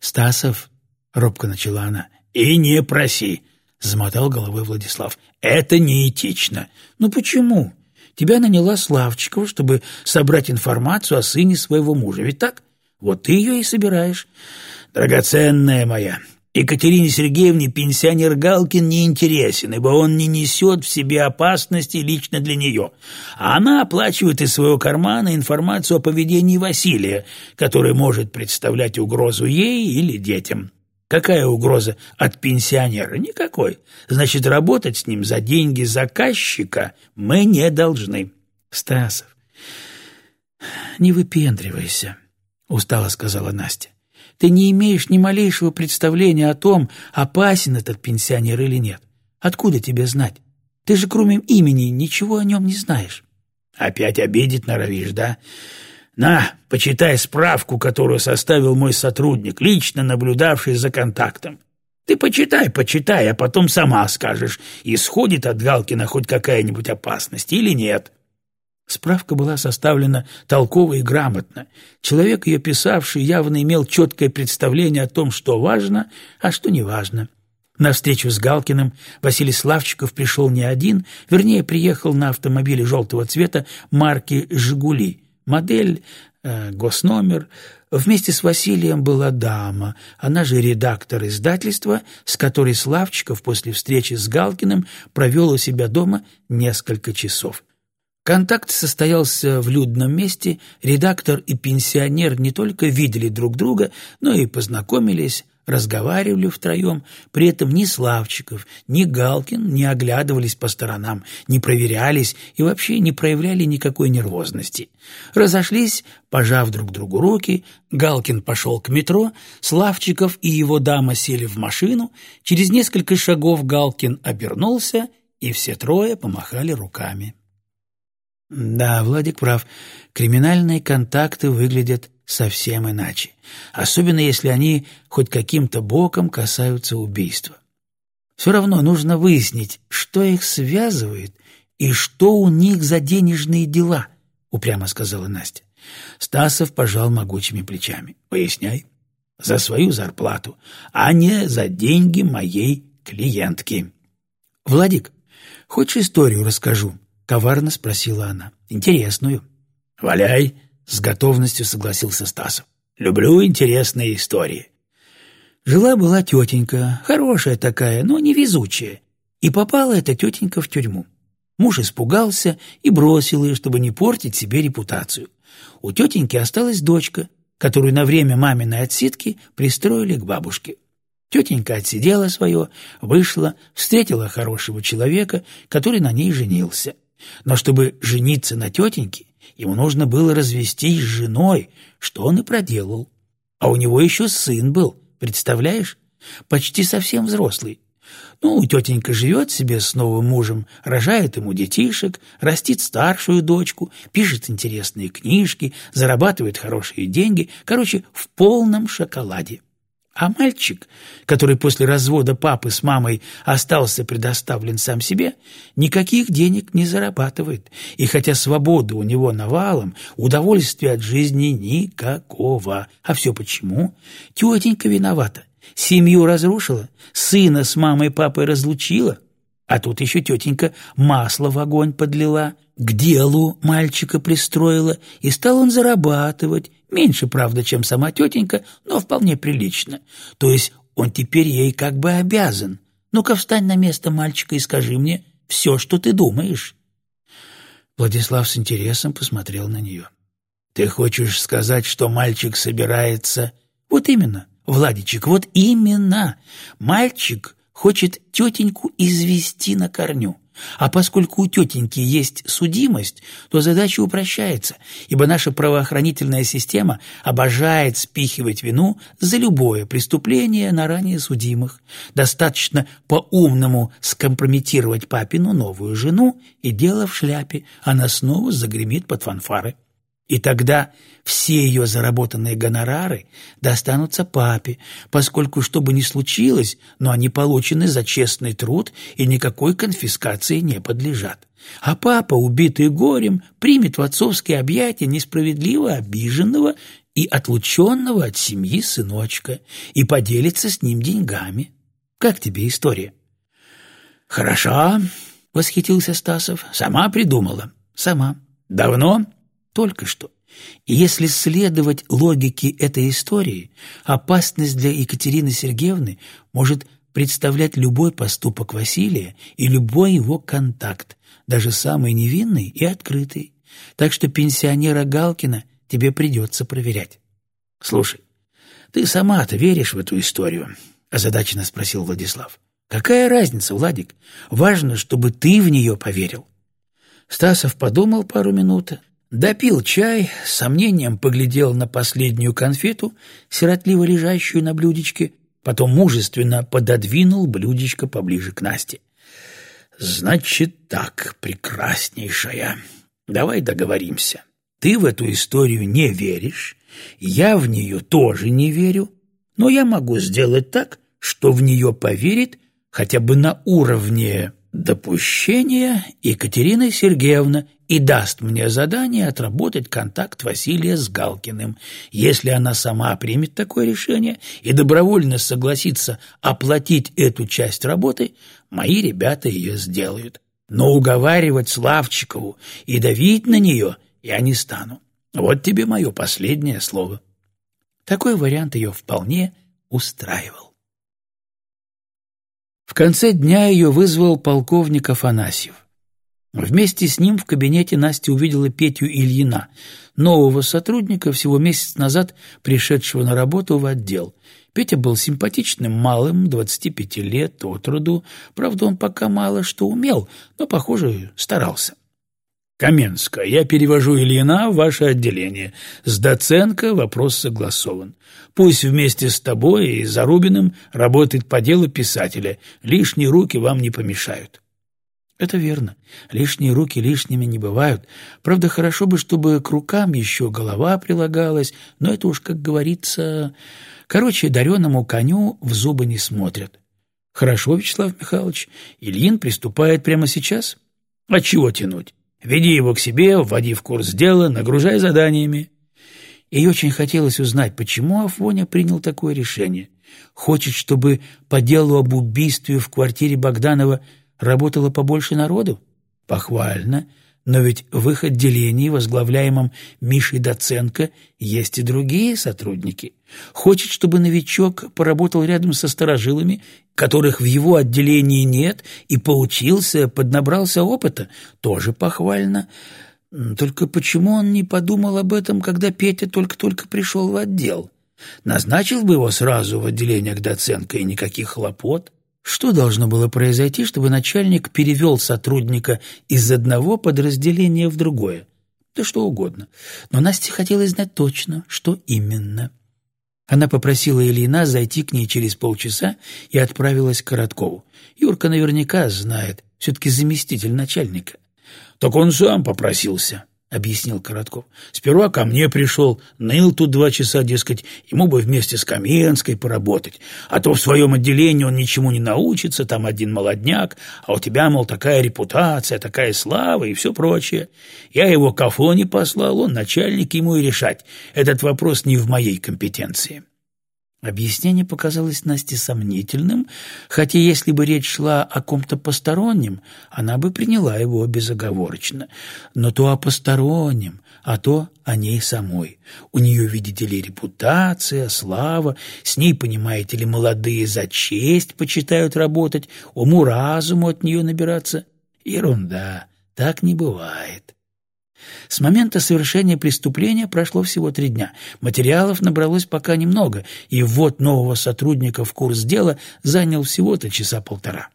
«Стасов», — робко начала она, — «и не проси», — замотал головой Владислав. «Это неэтично». «Ну почему? Тебя наняла Славчикова, чтобы собрать информацию о сыне своего мужа, ведь так? Вот ты ее и собираешь». «Драгоценная моя, Екатерине Сергеевне пенсионер Галкин не интересен, ибо он не несет в себе опасности лично для нее, а она оплачивает из своего кармана информацию о поведении Василия, который может представлять угрозу ей или детям. Какая угроза от пенсионера? Никакой. Значит, работать с ним за деньги заказчика мы не должны. Стасов, не выпендривайся, устало сказала Настя. Ты не имеешь ни малейшего представления о том, опасен этот пенсионер или нет. Откуда тебе знать? Ты же кроме имени ничего о нем не знаешь. Опять обидеть норовишь, да? На, почитай справку, которую составил мой сотрудник, лично наблюдавший за контактом. Ты почитай, почитай, а потом сама скажешь, исходит от Галкина хоть какая-нибудь опасность или нет. Справка была составлена толково и грамотно. Человек, ее писавший, явно имел четкое представление о том, что важно, а что не важно. На встречу с Галкиным Василий Славчиков пришел не один, вернее, приехал на автомобиле желтого цвета марки «Жигули». Модель, э, госномер, Вместе с Василием была дама, она же редактор издательства, с которой Славчиков после встречи с Галкиным провел у себя дома несколько часов. Контакт состоялся в людном месте, редактор и пенсионер не только видели друг друга, но и познакомились, разговаривали втроем, при этом ни Славчиков, ни Галкин не оглядывались по сторонам, не проверялись и вообще не проявляли никакой нервозности. Разошлись, пожав друг другу руки, Галкин пошел к метро, Славчиков и его дама сели в машину, через несколько шагов Галкин обернулся, и все трое помахали руками. Да, Владик прав, криминальные контакты выглядят совсем иначе, особенно если они хоть каким-то боком касаются убийства. Все равно нужно выяснить, что их связывает и что у них за денежные дела, упрямо сказала Настя. Стасов пожал могучими плечами. Поясняй. За свою зарплату, а не за деньги моей клиентки. Владик, хочешь историю расскажу? Коварно спросила она. Интересную. Валяй, с готовностью согласился Стасов. «Люблю интересные истории». Жила-была тетенька, хорошая такая, но невезучая, и попала эта тетенька в тюрьму. Муж испугался и бросил ее, чтобы не портить себе репутацию. У тетеньки осталась дочка, которую на время маминой отсидки пристроили к бабушке. Тетенька отсидела свое, вышла, встретила хорошего человека, который на ней женился. Но чтобы жениться на тетеньке, Ему нужно было развестись с женой, что он и проделал. А у него еще сын был, представляешь? Почти совсем взрослый. Ну, тетенька живет себе с новым мужем, рожает ему детишек, растит старшую дочку, пишет интересные книжки, зарабатывает хорошие деньги, короче, в полном шоколаде. А мальчик, который после развода папы с мамой остался предоставлен сам себе, никаких денег не зарабатывает, и хотя свобода у него навалом, удовольствия от жизни никакого. А все почему? Тетенька виновата. Семью разрушила, сына с мамой и папой разлучила, а тут еще тетенька масло в огонь подлила, к делу мальчика пристроила, и стал он зарабатывать, Меньше, правда, чем сама тетенька, но вполне прилично. То есть он теперь ей как бы обязан. Ну-ка встань на место мальчика и скажи мне все, что ты думаешь. Владислав с интересом посмотрел на нее. «Ты хочешь сказать, что мальчик собирается...» «Вот именно, Владичек, вот именно. Мальчик хочет тетеньку извести на корню. А поскольку у тетеньки есть судимость, то задача упрощается, ибо наша правоохранительная система обожает спихивать вину за любое преступление на ранее судимых. Достаточно по-умному скомпрометировать папину новую жену, и дело в шляпе, она снова загремит под фанфары. И тогда все ее заработанные гонорары достанутся папе, поскольку, что бы ни случилось, но они получены за честный труд и никакой конфискации не подлежат. А папа, убитый горем, примет в отцовские объятия несправедливо обиженного и отлученного от семьи сыночка и поделится с ним деньгами. Как тебе история? «Хороша», — восхитился Стасов. «Сама придумала». «Сама». «Давно?» Только что. И если следовать логике этой истории, опасность для Екатерины Сергеевны может представлять любой поступок Василия и любой его контакт, даже самый невинный и открытый. Так что пенсионера Галкина тебе придется проверять. — Слушай, ты сама-то веришь в эту историю? — озадаченно спросил Владислав. — Какая разница, Владик? Важно, чтобы ты в нее поверил. Стасов подумал пару минут, Допил чай, с сомнением поглядел на последнюю конфету, сиротливо лежащую на блюдечке, потом мужественно пододвинул блюдечко поближе к Насте. «Значит так, прекраснейшая, давай договоримся. Ты в эту историю не веришь, я в нее тоже не верю, но я могу сделать так, что в нее поверит хотя бы на уровне допущения Екатерина Сергеевна и даст мне задание отработать контакт Василия с Галкиным. Если она сама примет такое решение и добровольно согласится оплатить эту часть работы, мои ребята ее сделают. Но уговаривать Славчикову и давить на нее я не стану. Вот тебе мое последнее слово. Такой вариант ее вполне устраивал. В конце дня ее вызвал полковник Афанасьев. Вместе с ним в кабинете Настя увидела Петю Ильина, нового сотрудника, всего месяц назад пришедшего на работу в отдел. Петя был симпатичным малым, 25 лет, от роду. Правда, он пока мало что умел, но, похоже, старался. Каменская, я перевожу Ильина в ваше отделение. С Доценко вопрос согласован. Пусть вместе с тобой и Зарубиным работает по делу писателя. Лишние руки вам не помешают. Это верно. Лишние руки лишними не бывают. Правда, хорошо бы, чтобы к рукам еще голова прилагалась, но это уж, как говорится... Короче, дареному коню в зубы не смотрят. Хорошо, Вячеслав Михайлович, Ильин приступает прямо сейчас? А чего тянуть? Веди его к себе, вводи в курс дела, нагружай заданиями. Ей очень хотелось узнать, почему Афоня принял такое решение. Хочет, чтобы по делу об убийстве в квартире Богданова работало побольше народу? Похвально, но ведь в их отделении, возглавляемом Мишей Доценко, есть и другие сотрудники. Хочет, чтобы новичок поработал рядом со старожилами, которых в его отделении нет, и поучился, поднабрался опыта. Тоже похвально. Только почему он не подумал об этом, когда Петя только-только пришел в отдел? Назначил бы его сразу в отделение к Доценко, и никаких хлопот. Что должно было произойти, чтобы начальник перевел сотрудника из одного подразделения в другое? Да что угодно. Но Насте хотелось знать точно, что именно. Она попросила Ильина зайти к ней через полчаса и отправилась к Короткову. Юрка наверняка знает, все-таки заместитель начальника. «Так он сам попросился», — объяснил Коротков. «Сперва ко мне пришел, ныл тут два часа, дескать, ему бы вместе с Каменской поработать, а то в своем отделении он ничему не научится, там один молодняк, а у тебя, мол, такая репутация, такая слава и все прочее. Я его к Афоне послал, он начальник ему и решать. Этот вопрос не в моей компетенции». Объяснение показалось Насте сомнительным, хотя если бы речь шла о ком-то постороннем, она бы приняла его безоговорочно. Но то о постороннем, а то о ней самой. У нее, видите ли, репутация, слава, с ней, понимаете ли, молодые за честь почитают работать, уму-разуму от нее набираться. Ерунда, так не бывает. С момента совершения преступления прошло всего три дня. Материалов набралось пока немного, и ввод нового сотрудника в курс дела занял всего-то часа полтора.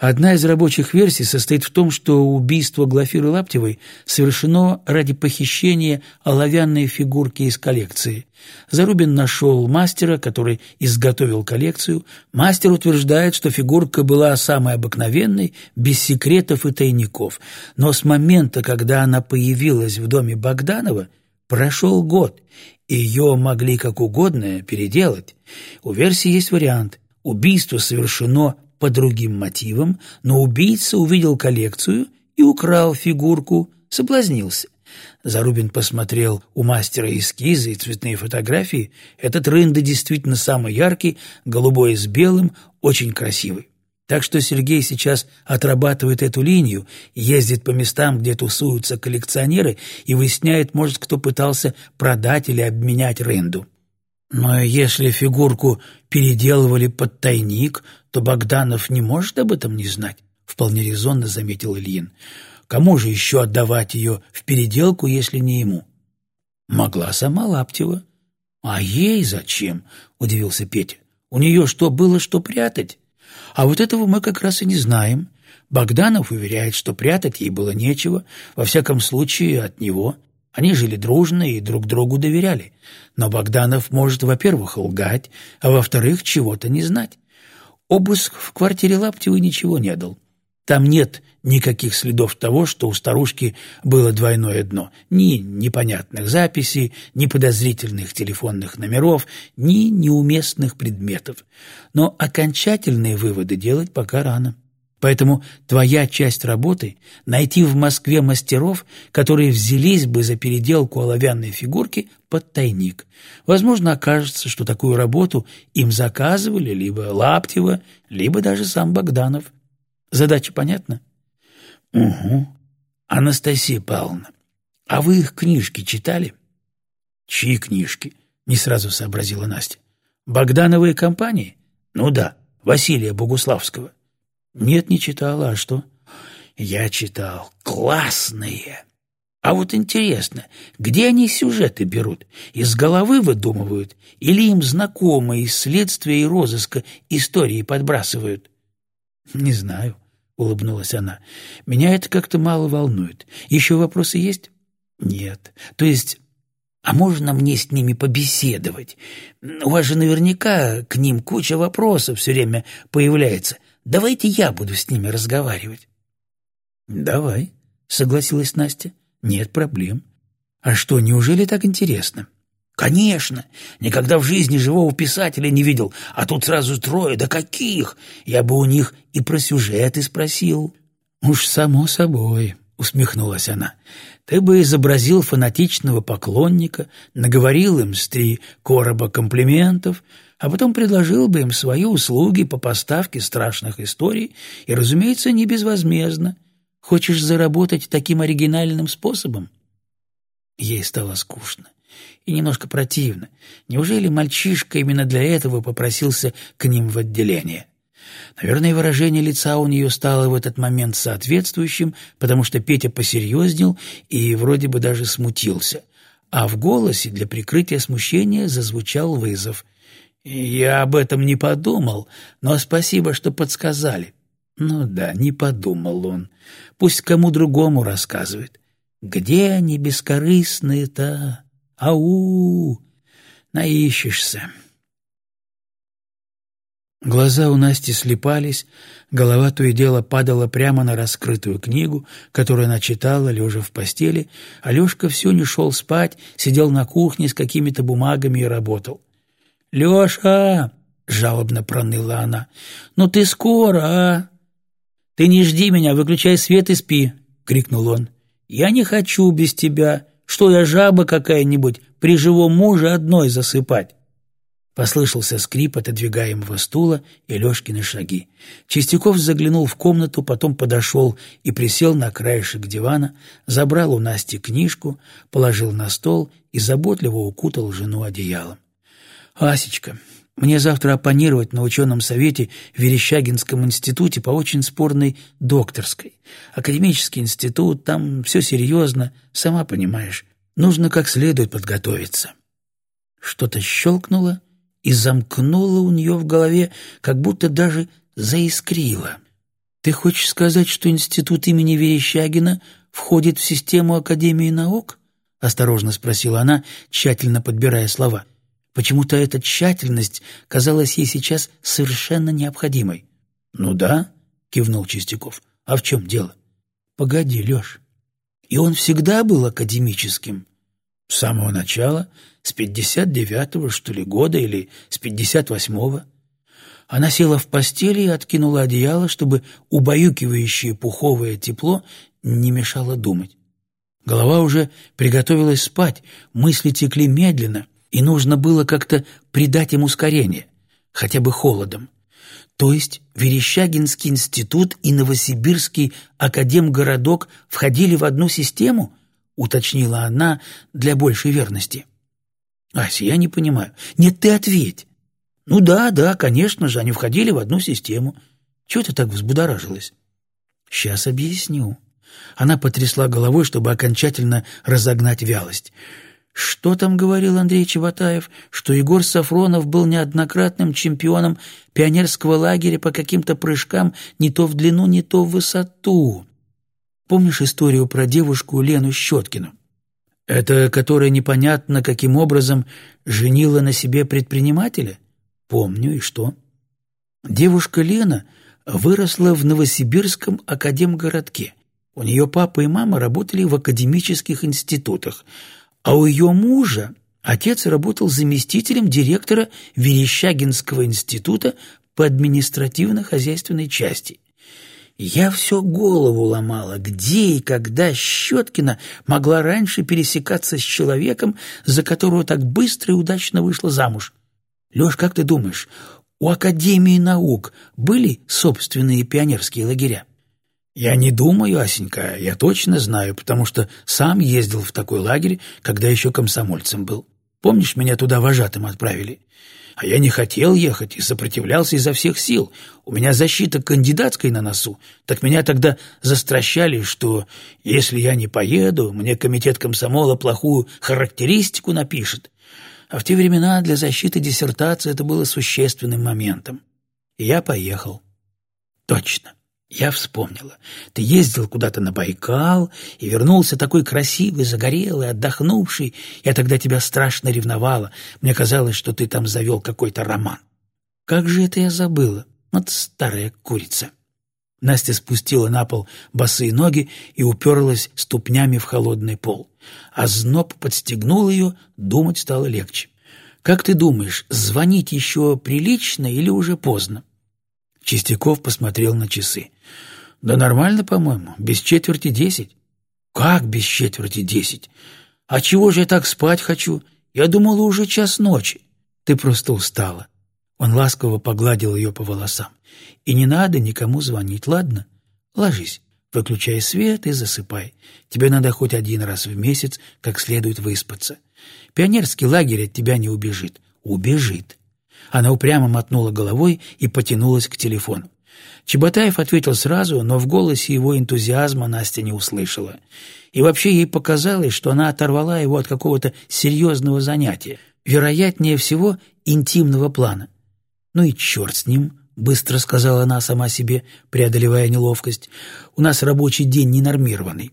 Одна из рабочих версий состоит в том, что убийство Глафиры Лаптевой совершено ради похищения оловянной фигурки из коллекции. Зарубин нашел мастера, который изготовил коллекцию. Мастер утверждает, что фигурка была самой обыкновенной, без секретов и тайников. Но с момента, когда она появилась в доме Богданова, прошел год, ее могли как угодно переделать. У версии есть вариант. Убийство совершено по другим мотивам, но убийца увидел коллекцию и украл фигурку, соблазнился. Зарубин посмотрел у мастера эскизы и цветные фотографии. Этот рында действительно самый яркий, голубой с белым, очень красивый. Так что Сергей сейчас отрабатывает эту линию, ездит по местам, где тусуются коллекционеры, и выясняет, может, кто пытался продать или обменять рынду. Но если фигурку переделывали под тайник, то Богданов не может об этом не знать, — вполне резонно заметил Ильин. Кому же еще отдавать ее в переделку, если не ему? Могла сама Лаптева. А ей зачем? — удивился Петя. У нее что, было что прятать? А вот этого мы как раз и не знаем. Богданов уверяет, что прятать ей было нечего, во всяком случае от него — они жили дружно и друг другу доверяли. Но Богданов может, во-первых, лгать, а во-вторых, чего-то не знать. Обыск в квартире Лаптевой ничего не дал. Там нет никаких следов того, что у старушки было двойное дно. Ни непонятных записей, ни подозрительных телефонных номеров, ни неуместных предметов. Но окончательные выводы делать пока рано. Поэтому твоя часть работы — найти в Москве мастеров, которые взялись бы за переделку оловянной фигурки под тайник. Возможно, окажется, что такую работу им заказывали либо Лаптева, либо даже сам Богданов. Задача понятна? — Угу. Анастасия Павловна, а вы их книжки читали? — Чьи книжки? — не сразу сообразила Настя. Богдановые компании? Ну да, Василия Богуславского. Нет, не читала, а что? Я читал. Классные. А вот интересно, где они сюжеты берут? Из головы выдумывают? Или им знакомые из следствия и розыска истории подбрасывают? Не знаю, улыбнулась она. Меня это как-то мало волнует. Еще вопросы есть? Нет. То есть а можно мне с ними побеседовать? У вас же наверняка к ним куча вопросов все время появляется. Давайте я буду с ними разговаривать. Давай, согласилась Настя. Нет проблем. А что, неужели так интересно? Конечно, никогда в жизни живого писателя не видел, а тут сразу трое, да каких? Я бы у них и про сюжеты спросил. Уж само собой, усмехнулась она. Ты бы изобразил фанатичного поклонника, наговорил им с три короба комплиментов, а потом предложил бы им свои услуги по поставке страшных историй и, разумеется, не безвозмездно. Хочешь заработать таким оригинальным способом? Ей стало скучно и немножко противно. Неужели мальчишка именно для этого попросился к ним в отделение? Наверное, выражение лица у нее стало в этот момент соответствующим, потому что Петя посерьезнел и вроде бы даже смутился. А в голосе для прикрытия смущения зазвучал вызов. «Я об этом не подумал, но спасибо, что подсказали». «Ну да, не подумал он. Пусть кому другому рассказывает. Где они бескорыстные-то? Ау! Наищешься». Глаза у Насти слепались, голова то и дело падала прямо на раскрытую книгу, которую она читала, лежа в постели, а Лешка все не шел спать, сидел на кухне с какими-то бумагами и работал. «Леша!» — жалобно проныла она. «Ну ты скоро, а?» «Ты не жди меня, выключай свет и спи!» — крикнул он. «Я не хочу без тебя. Что я, жаба какая-нибудь, при живом муже одной засыпать?» Послышался скрип отодвигаемого стула и Лешкины шаги. Чистяков заглянул в комнату, потом подошел и присел на краешек дивана, забрал у Насти книжку, положил на стол и заботливо укутал жену одеялом. «Асечка, мне завтра оппонировать на ученом совете в Верещагинском институте по очень спорной докторской. Академический институт, там все серьезно, сама понимаешь. Нужно как следует подготовиться». Что-то щелкнуло, и замкнуло у нее в голове, как будто даже заискрило. «Ты хочешь сказать, что институт имени Верещагина входит в систему Академии наук?» — осторожно спросила она, тщательно подбирая слова. Почему-то эта тщательность казалась ей сейчас совершенно необходимой. «Ну да», — кивнул Чистяков. «А в чем дело?» «Погоди, Леш. И он всегда был академическим?» «С самого начала, с пятьдесят девятого, что ли, года или с пятьдесят восьмого. Она села в постели и откинула одеяло, чтобы убаюкивающее пуховое тепло не мешало думать. Голова уже приготовилась спать, мысли текли медленно, и нужно было как-то придать им ускорение, хотя бы холодом. То есть Верещагинский институт и Новосибирский академгородок входили в одну систему, уточнила она для большей верности. Ася, я не понимаю. Нет, ты ответь. Ну да, да, конечно же, они входили в одну систему. Чего ты так взбудоражилась? Сейчас объясню. Она потрясла головой, чтобы окончательно разогнать вялость. Что там говорил Андрей Чеботаев? Что Егор Сафронов был неоднократным чемпионом пионерского лагеря по каким-то прыжкам не то в длину, не то в высоту. Помнишь историю про девушку Лену Щеткину? Это которая непонятно каким образом женила на себе предпринимателя? Помню, и что? Девушка Лена выросла в Новосибирском академгородке. У нее папа и мама работали в академических институтах, а у ее мужа отец работал заместителем директора Верещагинского института по административно-хозяйственной части – я все голову ломала, где и когда Щеткина могла раньше пересекаться с человеком, за которого так быстро и удачно вышла замуж. Леш, как ты думаешь, у Академии наук были собственные пионерские лагеря? Я не думаю, Асенька, я точно знаю, потому что сам ездил в такой лагерь, когда еще комсомольцем был. Помнишь, меня туда вожатым отправили? А я не хотел ехать и сопротивлялся изо всех сил. У меня защита кандидатской на носу. Так меня тогда застращали, что если я не поеду, мне комитет комсомола плохую характеристику напишет. А в те времена для защиты диссертации это было существенным моментом. И я поехал. Точно. Я вспомнила. Ты ездил куда-то на Байкал и вернулся такой красивый, загорелый, отдохнувший. Я тогда тебя страшно ревновала. Мне казалось, что ты там завел какой-то роман. Как же это я забыла? Вот старая курица. Настя спустила на пол босые ноги и уперлась ступнями в холодный пол. А зноб подстегнул ее, думать стало легче. «Как ты думаешь, звонить еще прилично или уже поздно?» Чистяков посмотрел на часы. «Да нормально, по-моему, без четверти десять». «Как без четверти десять? А чего же я так спать хочу? Я думала, уже час ночи. Ты просто устала». Он ласково погладил ее по волосам. «И не надо никому звонить, ладно? Ложись, выключай свет и засыпай. Тебе надо хоть один раз в месяц как следует выспаться. Пионерский лагерь от тебя не убежит. Убежит. Она упрямо мотнула головой и потянулась к телефону. Чеботаев ответил сразу, но в голосе его энтузиазма Настя не услышала. И вообще ей показалось, что она оторвала его от какого-то серьезного занятия, вероятнее всего интимного плана. «Ну и черт с ним», — быстро сказала она сама себе, преодолевая неловкость. «У нас рабочий день ненормированный.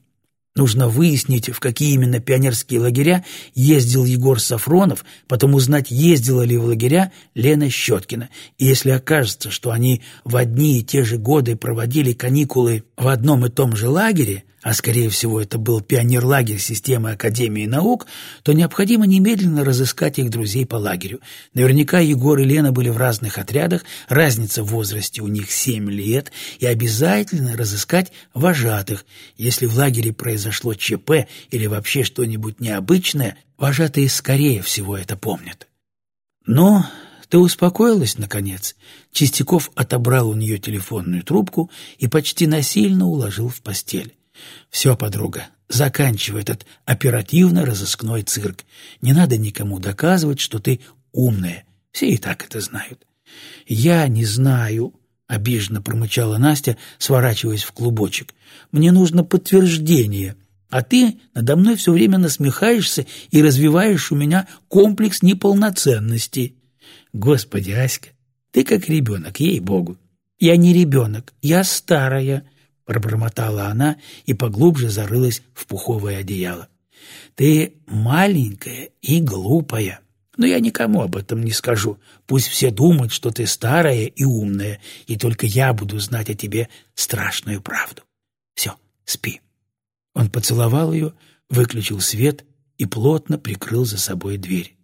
Нужно выяснить, в какие именно пионерские лагеря ездил Егор Сафронов, потом узнать, ездила ли в лагеря Лена Щеткина. И если окажется, что они в одни и те же годы проводили каникулы в одном и том же лагере, а скорее всего это был пионерлагерь системы Академии наук, то необходимо немедленно разыскать их друзей по лагерю. Наверняка Егор и Лена были в разных отрядах, разница в возрасте у них семь лет, и обязательно разыскать вожатых. Если в лагере произошло ЧП или вообще что-нибудь необычное, вожатые скорее всего это помнят. Но ты успокоилась, наконец?» Чистяков отобрал у нее телефонную трубку и почти насильно уложил в постель. «Все, подруга, заканчивай этот оперативно-розыскной цирк. Не надо никому доказывать, что ты умная. Все и так это знают». «Я не знаю», — обиженно промычала Настя, сворачиваясь в клубочек. «Мне нужно подтверждение, а ты надо мной все время насмехаешься и развиваешь у меня комплекс неполноценности». «Господи, Аська, ты как ребенок, ей-богу». «Я не ребенок, я старая», пробормотала она и поглубже зарылась в пуховое одеяло. «Ты маленькая и глупая, но я никому об этом не скажу. Пусть все думают, что ты старая и умная, и только я буду знать о тебе страшную правду. Все, спи». Он поцеловал ее, выключил свет и плотно прикрыл за собой дверь.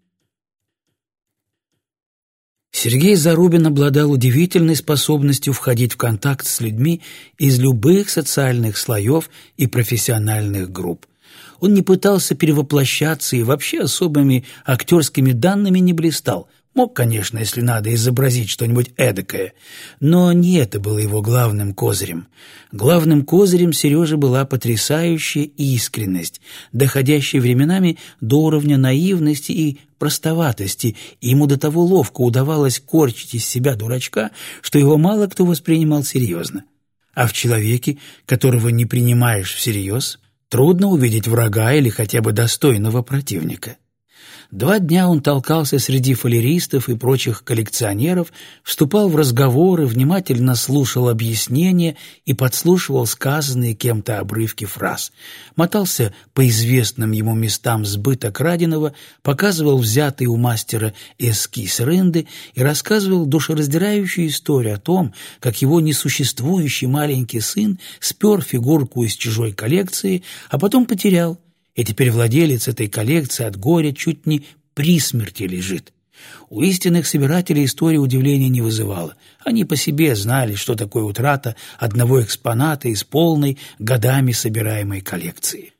Сергей Зарубин обладал удивительной способностью входить в контакт с людьми из любых социальных слоев и профессиональных групп. Он не пытался перевоплощаться и вообще особыми актерскими данными не блистал, Мог, конечно, если надо, изобразить что-нибудь эдакое, но не это было его главным козырем. Главным козырем Сережи была потрясающая искренность, доходящая временами до уровня наивности и простоватости, и ему до того ловко удавалось корчить из себя дурачка, что его мало кто воспринимал серьезно. А в человеке, которого не принимаешь всерьез, трудно увидеть врага или хотя бы достойного противника. Два дня он толкался среди фалеристов и прочих коллекционеров, вступал в разговоры, внимательно слушал объяснения и подслушивал сказанные кем-то обрывки фраз. Мотался по известным ему местам сбыта краденого, показывал взятый у мастера эскиз рынды и рассказывал душераздирающую историю о том, как его несуществующий маленький сын спер фигурку из чужой коллекции, а потом потерял, и теперь владелец этой коллекции от горя чуть не при смерти лежит. У истинных собирателей история удивления не вызывала. Они по себе знали, что такое утрата одного экспоната из полной, годами собираемой коллекции.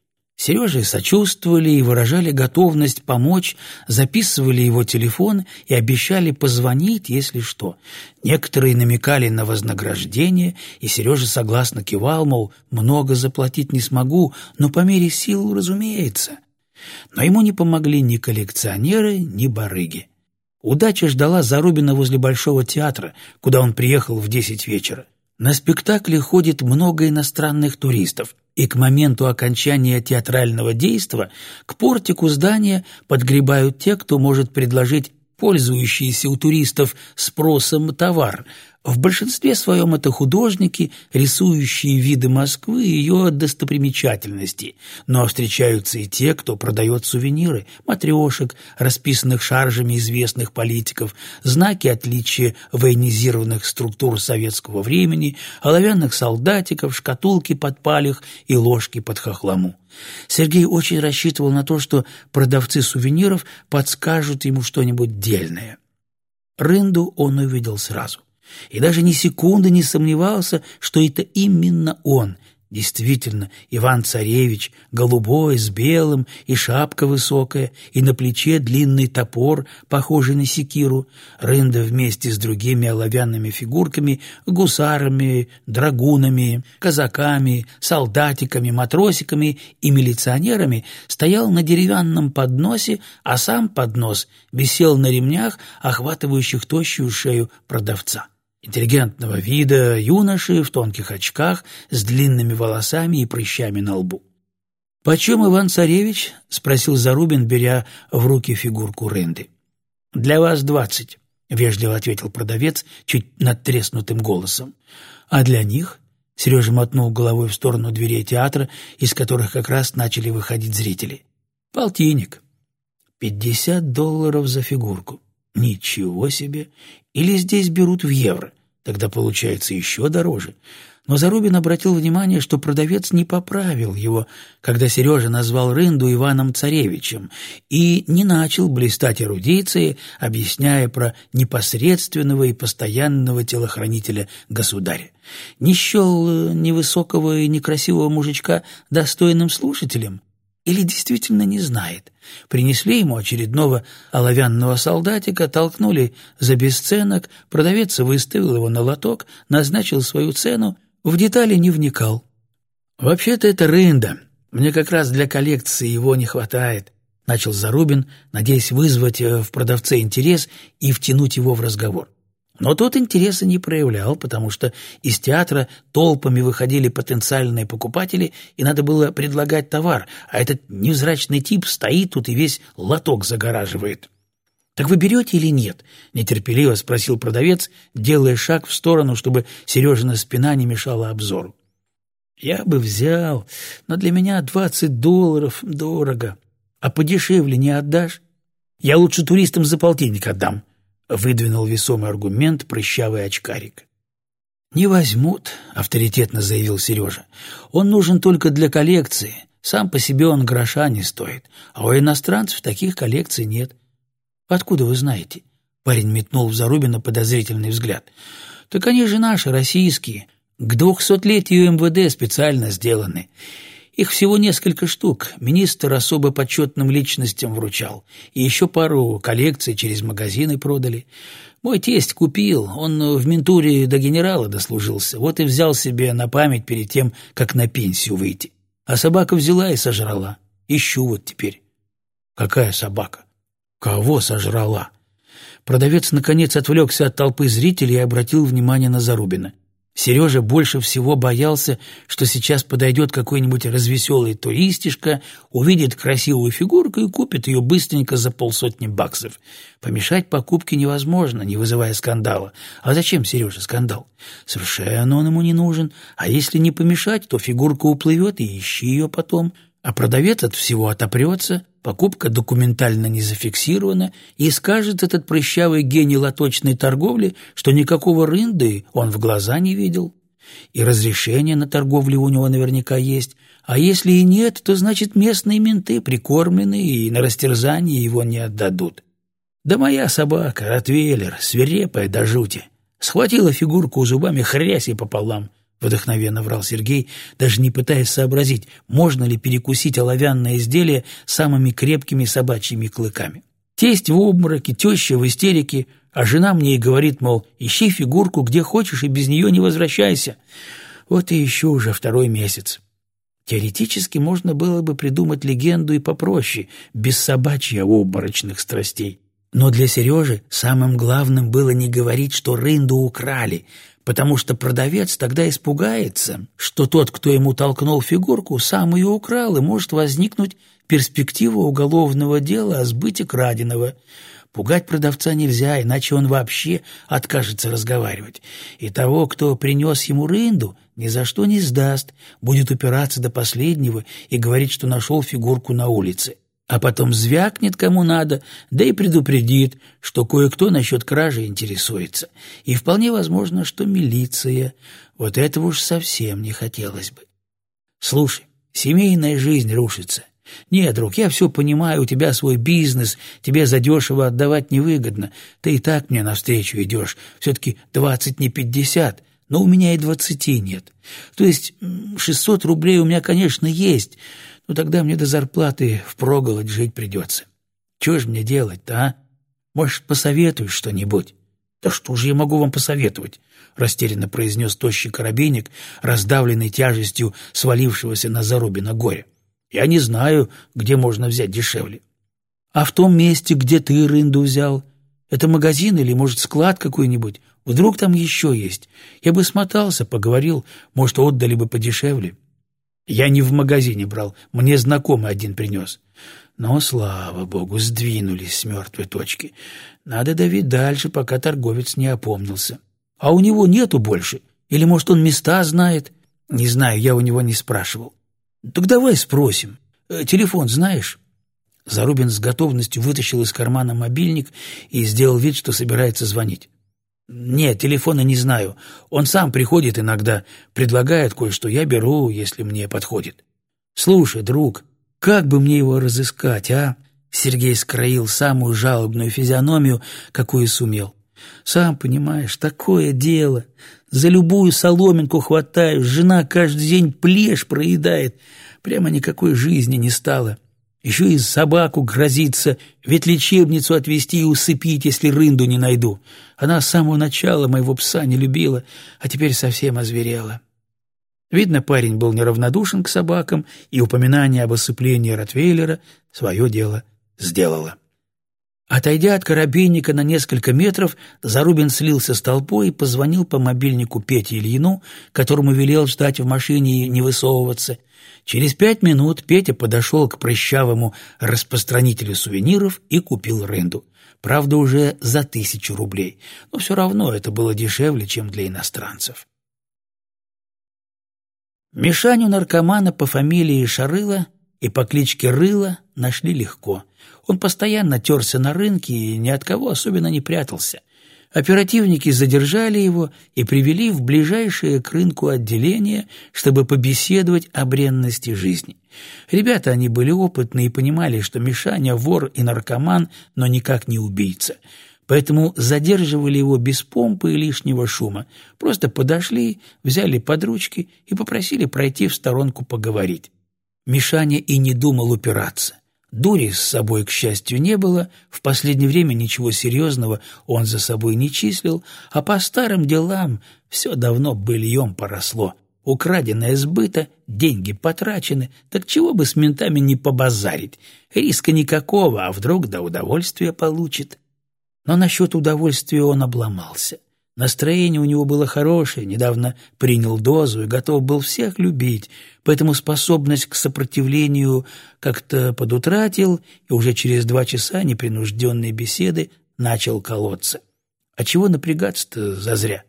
Сереже сочувствовали и выражали готовность помочь, записывали его телефон и обещали позвонить, если что. Некоторые намекали на вознаграждение, и Сережа согласно кивал, мол, много заплатить не смогу, но по мере сил, разумеется. Но ему не помогли ни коллекционеры, ни барыги. Удача ждала Зарубина возле Большого театра, куда он приехал в десять вечера. На спектакле ходит много иностранных туристов, и к моменту окончания театрального действа к портику здания подгребают те, кто может предложить пользующийся у туристов спросом товар, в большинстве своем это художники, рисующие виды Москвы и ее достопримечательности, но встречаются и те, кто продает сувениры, матрешек, расписанных шаржами известных политиков, знаки отличия военизированных структур советского времени, оловянных солдатиков, шкатулки под палех и ложки под хохлому. Сергей очень рассчитывал на то, что продавцы сувениров подскажут ему что-нибудь дельное. Рынду он увидел сразу — и даже ни секунды не сомневался, что это именно он, Действительно, Иван-царевич, голубой, с белым, и шапка высокая, и на плече длинный топор, похожий на секиру. Рында вместе с другими оловянными фигурками, гусарами, драгунами, казаками, солдатиками, матросиками и милиционерами стоял на деревянном подносе, а сам поднос висел на ремнях, охватывающих тощую шею продавца интеллигентного вида юноши в тонких очках с длинными волосами и прыщами на лбу. «Почем Иван-царевич?» — спросил Зарубин, беря в руки фигурку Ренды. «Для вас двадцать», — вежливо ответил продавец чуть надтреснутым голосом. «А для них?» — Сережа мотнул головой в сторону дверей театра, из которых как раз начали выходить зрители. «Полтинник. Пятьдесят долларов за фигурку. Ничего себе! Или здесь берут в евро, тогда получается еще дороже. Но Зарубин обратил внимание, что продавец не поправил его, когда Сережа назвал рынду Иваном Царевичем, и не начал блистать эрудицией, объясняя про непосредственного и постоянного телохранителя государя. Не счел э, невысокого и некрасивого мужичка достойным слушателем, или действительно не знает. Принесли ему очередного оловянного солдатика, толкнули за бесценок, продавец выставил его на лоток, назначил свою цену, в детали не вникал. «Вообще-то это рында. Мне как раз для коллекции его не хватает», — начал Зарубин, надеясь вызвать э, в продавце интерес и втянуть его в разговор. Но тот интереса не проявлял, потому что из театра толпами выходили потенциальные покупатели, и надо было предлагать товар, а этот невзрачный тип стоит тут и весь лоток загораживает. «Так вы берете или нет?» — нетерпеливо спросил продавец, делая шаг в сторону, чтобы Сережина спина не мешала обзору. «Я бы взял, но для меня двадцать долларов дорого. А подешевле не отдашь? Я лучше туристам за полтинник отдам», выдвинул весомый аргумент прыщавый очкарик. «Не возьмут», — авторитетно заявил Сережа. «Он нужен только для коллекции. Сам по себе он гроша не стоит. А у иностранцев таких коллекций нет». «Откуда вы знаете?» Парень метнул в Зарубина подозрительный взгляд. «Так они же наши, российские. К двухсотлетию МВД специально сделаны. Их всего несколько штук. Министр особо почетным личностям вручал. И еще пару коллекций через магазины продали. Мой тесть купил. Он в ментуре до генерала дослужился. Вот и взял себе на память перед тем, как на пенсию выйти. А собака взяла и сожрала. Ищу вот теперь. Какая собака? Кого сожрала? Продавец, наконец, отвлекся от толпы зрителей и обратил внимание на Зарубина. Сережа больше всего боялся, что сейчас подойдет какой-нибудь развеселый туристишка, увидит красивую фигурку и купит ее быстренько за полсотни баксов. Помешать покупке невозможно, не вызывая скандала. А зачем Сереже скандал? Совершенно он ему не нужен. А если не помешать, то фигурка уплывет и ищи ее потом. А продавец от всего отопрется покупка документально не зафиксирована, и скажет этот прыщавый гений лоточной торговли, что никакого рынды он в глаза не видел. И разрешение на торговлю у него наверняка есть, а если и нет, то значит местные менты прикормлены и на растерзание его не отдадут. Да моя собака, Ротвейлер, свирепая до жути, схватила фигурку зубами хрясь и пополам — Вдохновенно врал Сергей, даже не пытаясь сообразить, можно ли перекусить оловянное изделие самыми крепкими собачьими клыками. Тесть в обмороке, теща в истерике, а жена мне и говорит, мол, ищи фигурку где хочешь и без нее не возвращайся. Вот и ищу уже второй месяц. Теоретически можно было бы придумать легенду и попроще, без собачья обморочных страстей. Но для Сережи самым главным было не говорить, что рынду украли, потому что продавец тогда испугается, что тот, кто ему толкнул фигурку, сам ее украл, и может возникнуть перспектива уголовного дела о сбыте краденого. Пугать продавца нельзя, иначе он вообще откажется разговаривать. И того, кто принес ему рынду, ни за что не сдаст, будет упираться до последнего и говорить, что нашел фигурку на улице. А потом звякнет кому надо, да и предупредит, что кое-кто насчет кражи интересуется. И вполне возможно, что милиция. Вот этого уж совсем не хотелось бы. Слушай, семейная жизнь рушится. «Нет, друг, я все понимаю, у тебя свой бизнес, тебе задешево отдавать невыгодно. Ты и так мне навстречу идешь, все-таки двадцать не пятьдесят, но у меня и двадцати нет. То есть шестьсот рублей у меня, конечно, есть, но тогда мне до зарплаты впроголодь жить придется. Чего ж мне делать-то, а? Может, посоветуешь что-нибудь?» «Да что же я могу вам посоветовать?» — растерянно произнес тощий коробейник, раздавленный тяжестью свалившегося на Зарубина горя. Я не знаю, где можно взять дешевле. А в том месте, где ты рынду взял, это магазин или, может, склад какой-нибудь? Вдруг там еще есть? Я бы смотался, поговорил, может, отдали бы подешевле. Я не в магазине брал, мне знакомый один принес. Но, слава богу, сдвинулись с мертвой точки. Надо давить дальше, пока торговец не опомнился. А у него нету больше? Или, может, он места знает? Не знаю, я у него не спрашивал. «Так давай спросим. Э, телефон знаешь?» Зарубин с готовностью вытащил из кармана мобильник и сделал вид, что собирается звонить. «Нет, телефона не знаю. Он сам приходит иногда, предлагает кое-что, я беру, если мне подходит». «Слушай, друг, как бы мне его разыскать, а?» Сергей скроил самую жалобную физиономию, какую сумел. «Сам понимаешь, такое дело. За любую соломинку хватаю, жена каждый день плешь проедает. Прямо никакой жизни не стало. Еще и собаку грозится ветлечебницу отвезти и усыпить, если рынду не найду. Она с самого начала моего пса не любила, а теперь совсем озверела. Видно, парень был неравнодушен к собакам, и упоминание об осыплении Ротвейлера свое дело сделало. Отойдя от коробейника на несколько метров, Зарубин слился с толпой и позвонил по мобильнику Пете Ильину, которому велел ждать в машине и не высовываться. Через пять минут Петя подошел к прыщавому распространителю сувениров и купил рынду. Правда, уже за тысячу рублей, но все равно это было дешевле, чем для иностранцев. Мишаню наркомана по фамилии Шарыла и по кличке Рыла нашли легко – он постоянно терся на рынке и ни от кого особенно не прятался. Оперативники задержали его и привели в ближайшее к рынку отделение, чтобы побеседовать о бренности жизни. Ребята они были опытные и понимали, что Мишаня вор и наркоман, но никак не убийца. Поэтому задерживали его без помпы и лишнего шума. Просто подошли, взяли под ручки и попросили пройти в сторонку поговорить. Мишаня и не думал упираться. Дури с собой, к счастью, не было, в последнее время ничего серьезного он за собой не числил, а по старым делам все давно быльем поросло. Украденное сбыто, деньги потрачены, так чего бы с ментами не побазарить? Риска никакого, а вдруг до удовольствия получит. Но насчет удовольствия он обломался. Настроение у него было хорошее, недавно принял дозу и готов был всех любить, поэтому способность к сопротивлению как-то подутратил и уже через два часа непринужденной беседы начал колоться. А чего напрягаться-то зазря?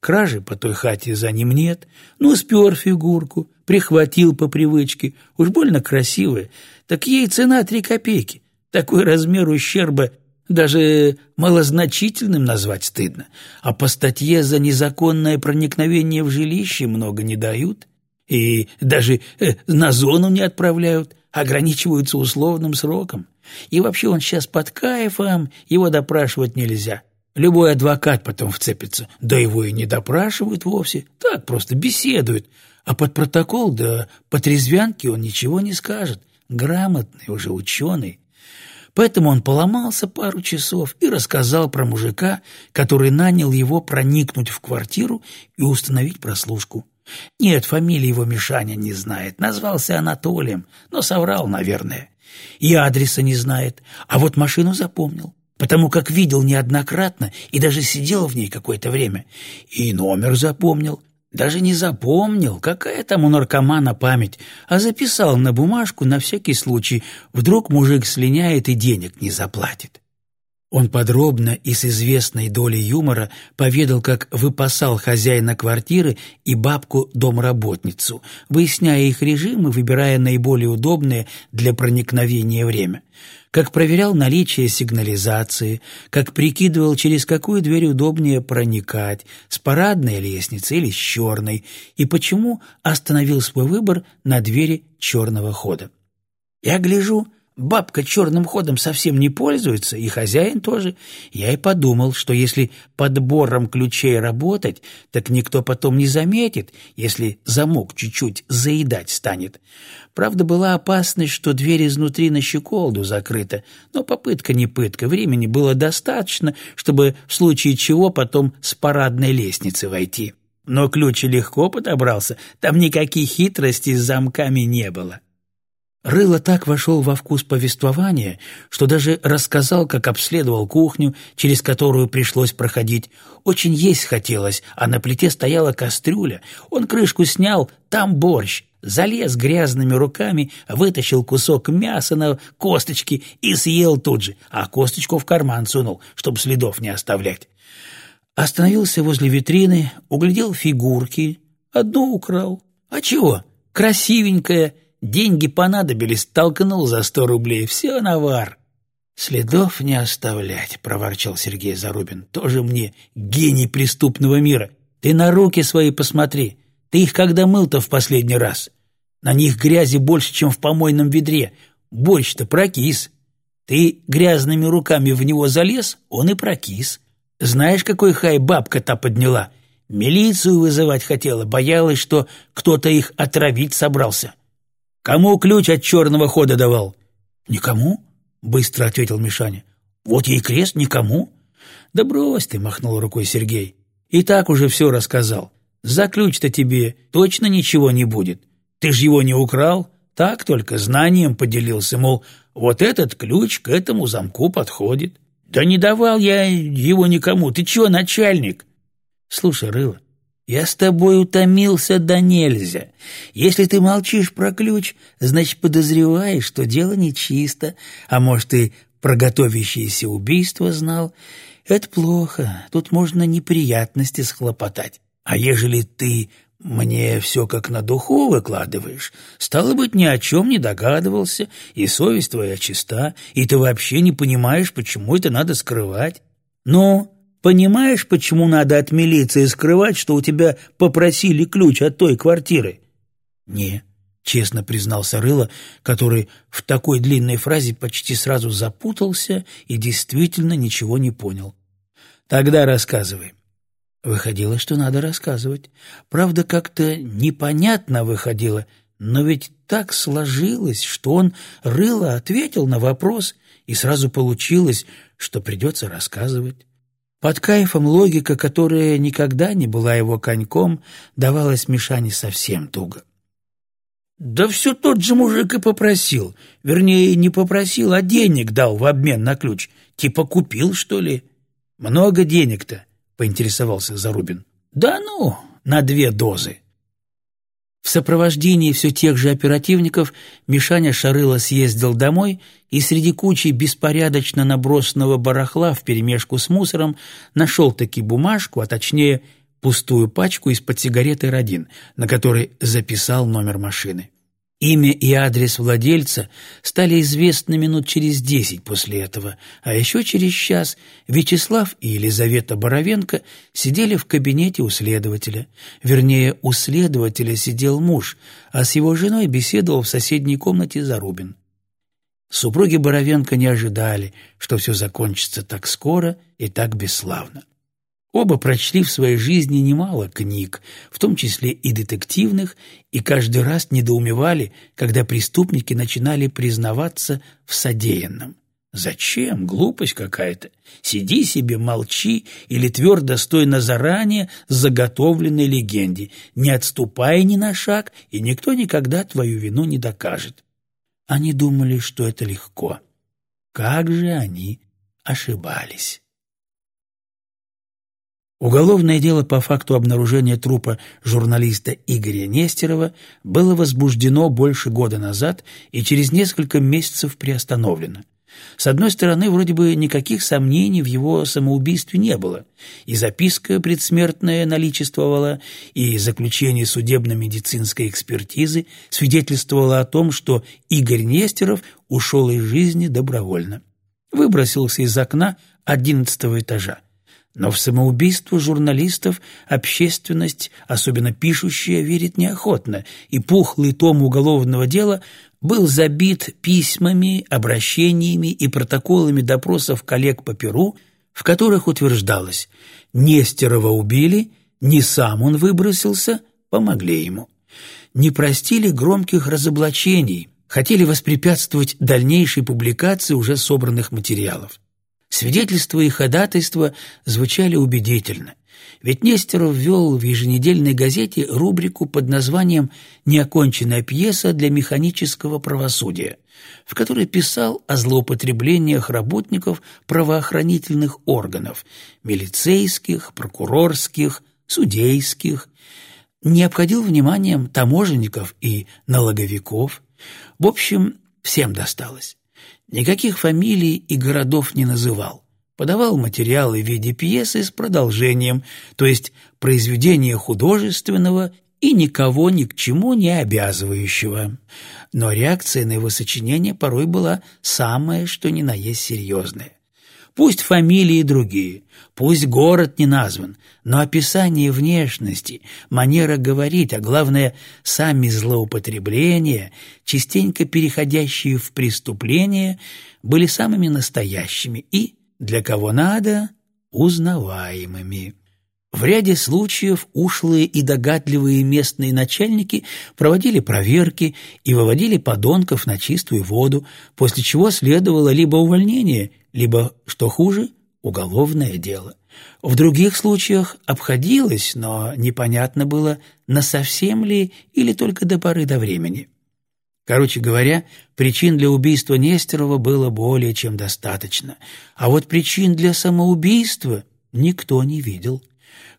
Кражи по той хате за ним нет, ну, спер фигурку, прихватил по привычке, уж больно красивая, так ей цена три копейки. Такой размер ущерба даже малозначительным назвать стыдно, а по статье за незаконное проникновение в жилище много не дают. И даже э, на зону не отправляют, ограничиваются условным сроком. И вообще он сейчас под кайфом, его допрашивать нельзя. Любой адвокат потом вцепится, да его и не допрашивают вовсе, так просто беседуют, а под протокол, да по трезвянке он ничего не скажет, грамотный уже ученый. Поэтому он поломался пару часов и рассказал про мужика, который нанял его проникнуть в квартиру и установить прослушку. Нет, фамилии его Мишаня не знает. Назвался Анатолием, но соврал, наверное. И адреса не знает, а вот машину запомнил, потому как видел неоднократно и даже сидел в ней какое-то время. И номер запомнил. Даже не запомнил, какая там у наркомана память, а записал на бумажку на всякий случай. Вдруг мужик слиняет и денег не заплатит. Он подробно и с известной долей юмора поведал, как выпасал хозяина квартиры и бабку-домработницу, выясняя их режим и выбирая наиболее удобное для проникновения время, как проверял наличие сигнализации, как прикидывал, через какую дверь удобнее проникать, с парадной лестницы или с черной, и почему остановил свой выбор на двери черного хода. Я гляжу, Бабка черным ходом совсем не пользуется, и хозяин тоже. Я и подумал, что если подбором ключей работать, так никто потом не заметит, если замок чуть-чуть заедать станет. Правда, была опасность, что дверь изнутри на щеколду закрыта, но попытка не пытка, времени было достаточно, чтобы в случае чего потом с парадной лестницы войти. Но ключ легко подобрался, там никаких хитростей с замками не было. Рыло так вошел во вкус повествования, что даже рассказал, как обследовал кухню, через которую пришлось проходить. Очень есть хотелось, а на плите стояла кастрюля. Он крышку снял, там борщ. Залез грязными руками, вытащил кусок мяса на косточки и съел тут же, а косточку в карман сунул, чтобы следов не оставлять. Остановился возле витрины, углядел фигурки, одну украл. А чего? Красивенькая, Деньги понадобились, толкнул за сто рублей. Все навар. «Следов не оставлять», — проворчал Сергей Зарубин. «Тоже мне гений преступного мира. Ты на руки свои посмотри. Ты их когда мыл-то в последний раз? На них грязи больше, чем в помойном ведре. Борщ-то прокис. Ты грязными руками в него залез, он и прокис. Знаешь, какой хай бабка-то подняла? Милицию вызывать хотела, боялась, что кто-то их отравить собрался». Кому ключ от черного хода давал? Никому, быстро ответил Мишаня. Вот ей крест никому. Да брось ты, махнул рукой Сергей. И так уже все рассказал. За ключ-то тебе точно ничего не будет. Ты ж его не украл, так только знанием поделился, мол, вот этот ключ к этому замку подходит. Да не давал я его никому. Ты чего, начальник? Слушай, Рыло, я с тобой утомился да нельзя. Если ты молчишь про ключ, значит, подозреваешь, что дело нечисто, а может, и про готовящееся убийство знал. Это плохо, тут можно неприятности схлопотать. А ежели ты мне все как на духу выкладываешь, стало быть, ни о чем не догадывался, и совесть твоя чиста, и ты вообще не понимаешь, почему это надо скрывать. Ну, Понимаешь, почему надо от милиции скрывать, что у тебя попросили ключ от той квартиры? Не, честно признался Рыло, который в такой длинной фразе почти сразу запутался и действительно ничего не понял. Тогда рассказывай. Выходило, что надо рассказывать. Правда, как-то непонятно выходило, но ведь так сложилось, что он Рыло ответил на вопрос, и сразу получилось, что придется рассказывать. Под кайфом логика, которая никогда не была его коньком, давалась Мишане совсем туго. «Да все тот же мужик и попросил. Вернее, не попросил, а денег дал в обмен на ключ. Типа купил, что ли?» «Много денег-то?» — поинтересовался Зарубин. «Да ну, на две дозы». В сопровождении все тех же оперативников Мишаня Шарыла съездил домой и среди кучи беспорядочно набросанного барахла вперемешку с мусором нашел таки бумажку, а точнее пустую пачку из-под сигареты «Родин», на которой записал номер машины. Имя и адрес владельца стали известны минут через десять после этого, а еще через час Вячеслав и Елизавета Боровенко сидели в кабинете у следователя. Вернее, у следователя сидел муж, а с его женой беседовал в соседней комнате Зарубин. Супруги Боровенко не ожидали, что все закончится так скоро и так бесславно. Оба прочли в своей жизни немало книг, в том числе и детективных, и каждый раз недоумевали, когда преступники начинали признаваться в содеянном. Зачем? Глупость какая-то. Сиди себе, молчи или твердо стой на заранее заготовленной легенде, не отступай ни на шаг, и никто никогда твою вину не докажет. Они думали, что это легко. Как же они ошибались. Уголовное дело по факту обнаружения трупа журналиста Игоря Нестерова было возбуждено больше года назад и через несколько месяцев приостановлено. С одной стороны, вроде бы никаких сомнений в его самоубийстве не было. И записка предсмертная наличествовала, и заключение судебно-медицинской экспертизы свидетельствовало о том, что Игорь Нестеров ушел из жизни добровольно. Выбросился из окна одиннадцатого этажа. Но в самоубийство журналистов общественность, особенно пишущая, верит неохотно, и пухлый том уголовного дела был забит письмами, обращениями и протоколами допросов коллег по Перу, в которых утверждалось «Нестерова убили, не сам он выбросился, помогли ему». Не простили громких разоблачений, хотели воспрепятствовать дальнейшей публикации уже собранных материалов. Свидетельства и ходатайства звучали убедительно. Ведь Нестеров ввел в еженедельной газете рубрику под названием «Неоконченная пьеса для механического правосудия», в которой писал о злоупотреблениях работников правоохранительных органов – милицейских, прокурорских, судейских, не обходил вниманием таможенников и налоговиков. В общем, всем досталось. Никаких фамилий и городов не называл подавал материалы в виде пьесы с продолжением, то есть произведения художественного и никого ни к чему не обязывающего. Но реакция на его сочинение порой была самая, что ни на есть серьезная. Пусть фамилии другие, пусть город не назван, но описание внешности, манера говорить, а главное, сами злоупотребления, частенько переходящие в преступления, были самыми настоящими и для кого надо, узнаваемыми. В ряде случаев ушлые и догадливые местные начальники проводили проверки и выводили подонков на чистую воду, после чего следовало либо увольнение, либо, что хуже, уголовное дело. В других случаях обходилось, но непонятно было, насовсем ли или только до поры до времени. Короче говоря, причин для убийства Нестерова было более чем достаточно, а вот причин для самоубийства никто не видел,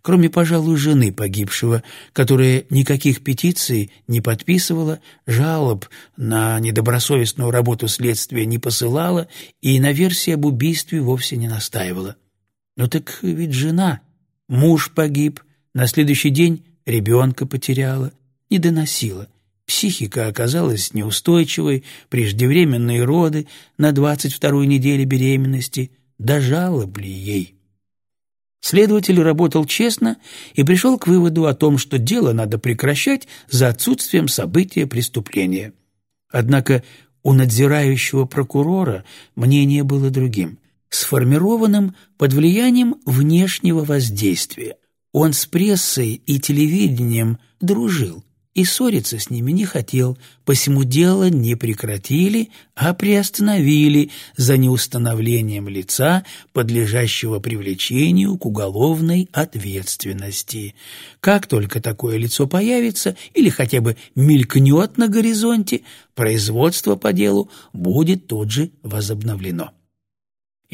кроме, пожалуй, жены погибшего, которая никаких петиций не подписывала, жалоб на недобросовестную работу следствия не посылала и на версии об убийстве вовсе не настаивала. Ну так ведь жена, муж погиб, на следующий день ребенка потеряла, не доносила. Психика оказалась неустойчивой, преждевременные роды на двадцать второй неделе беременности дожалобли ей. Следователь работал честно и пришел к выводу о том, что дело надо прекращать за отсутствием события преступления. Однако у надзирающего прокурора мнение было другим, сформированным под влиянием внешнего воздействия. Он с прессой и телевидением дружил, и ссориться с ними не хотел, посему дело не прекратили, а приостановили за неустановлением лица, подлежащего привлечению к уголовной ответственности. Как только такое лицо появится или хотя бы мелькнет на горизонте, производство по делу будет тут же возобновлено.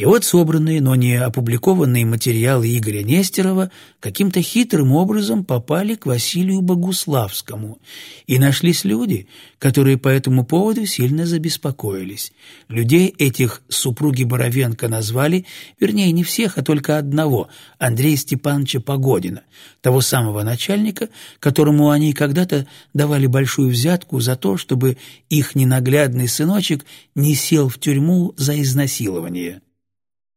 И вот собранные, но не опубликованные материалы Игоря Нестерова каким-то хитрым образом попали к Василию Богуславскому, и нашлись люди, которые по этому поводу сильно забеспокоились. Людей этих супруги Боровенко назвали, вернее, не всех, а только одного, Андрея Степановича Погодина, того самого начальника, которому они когда-то давали большую взятку за то, чтобы их ненаглядный сыночек не сел в тюрьму за изнасилование.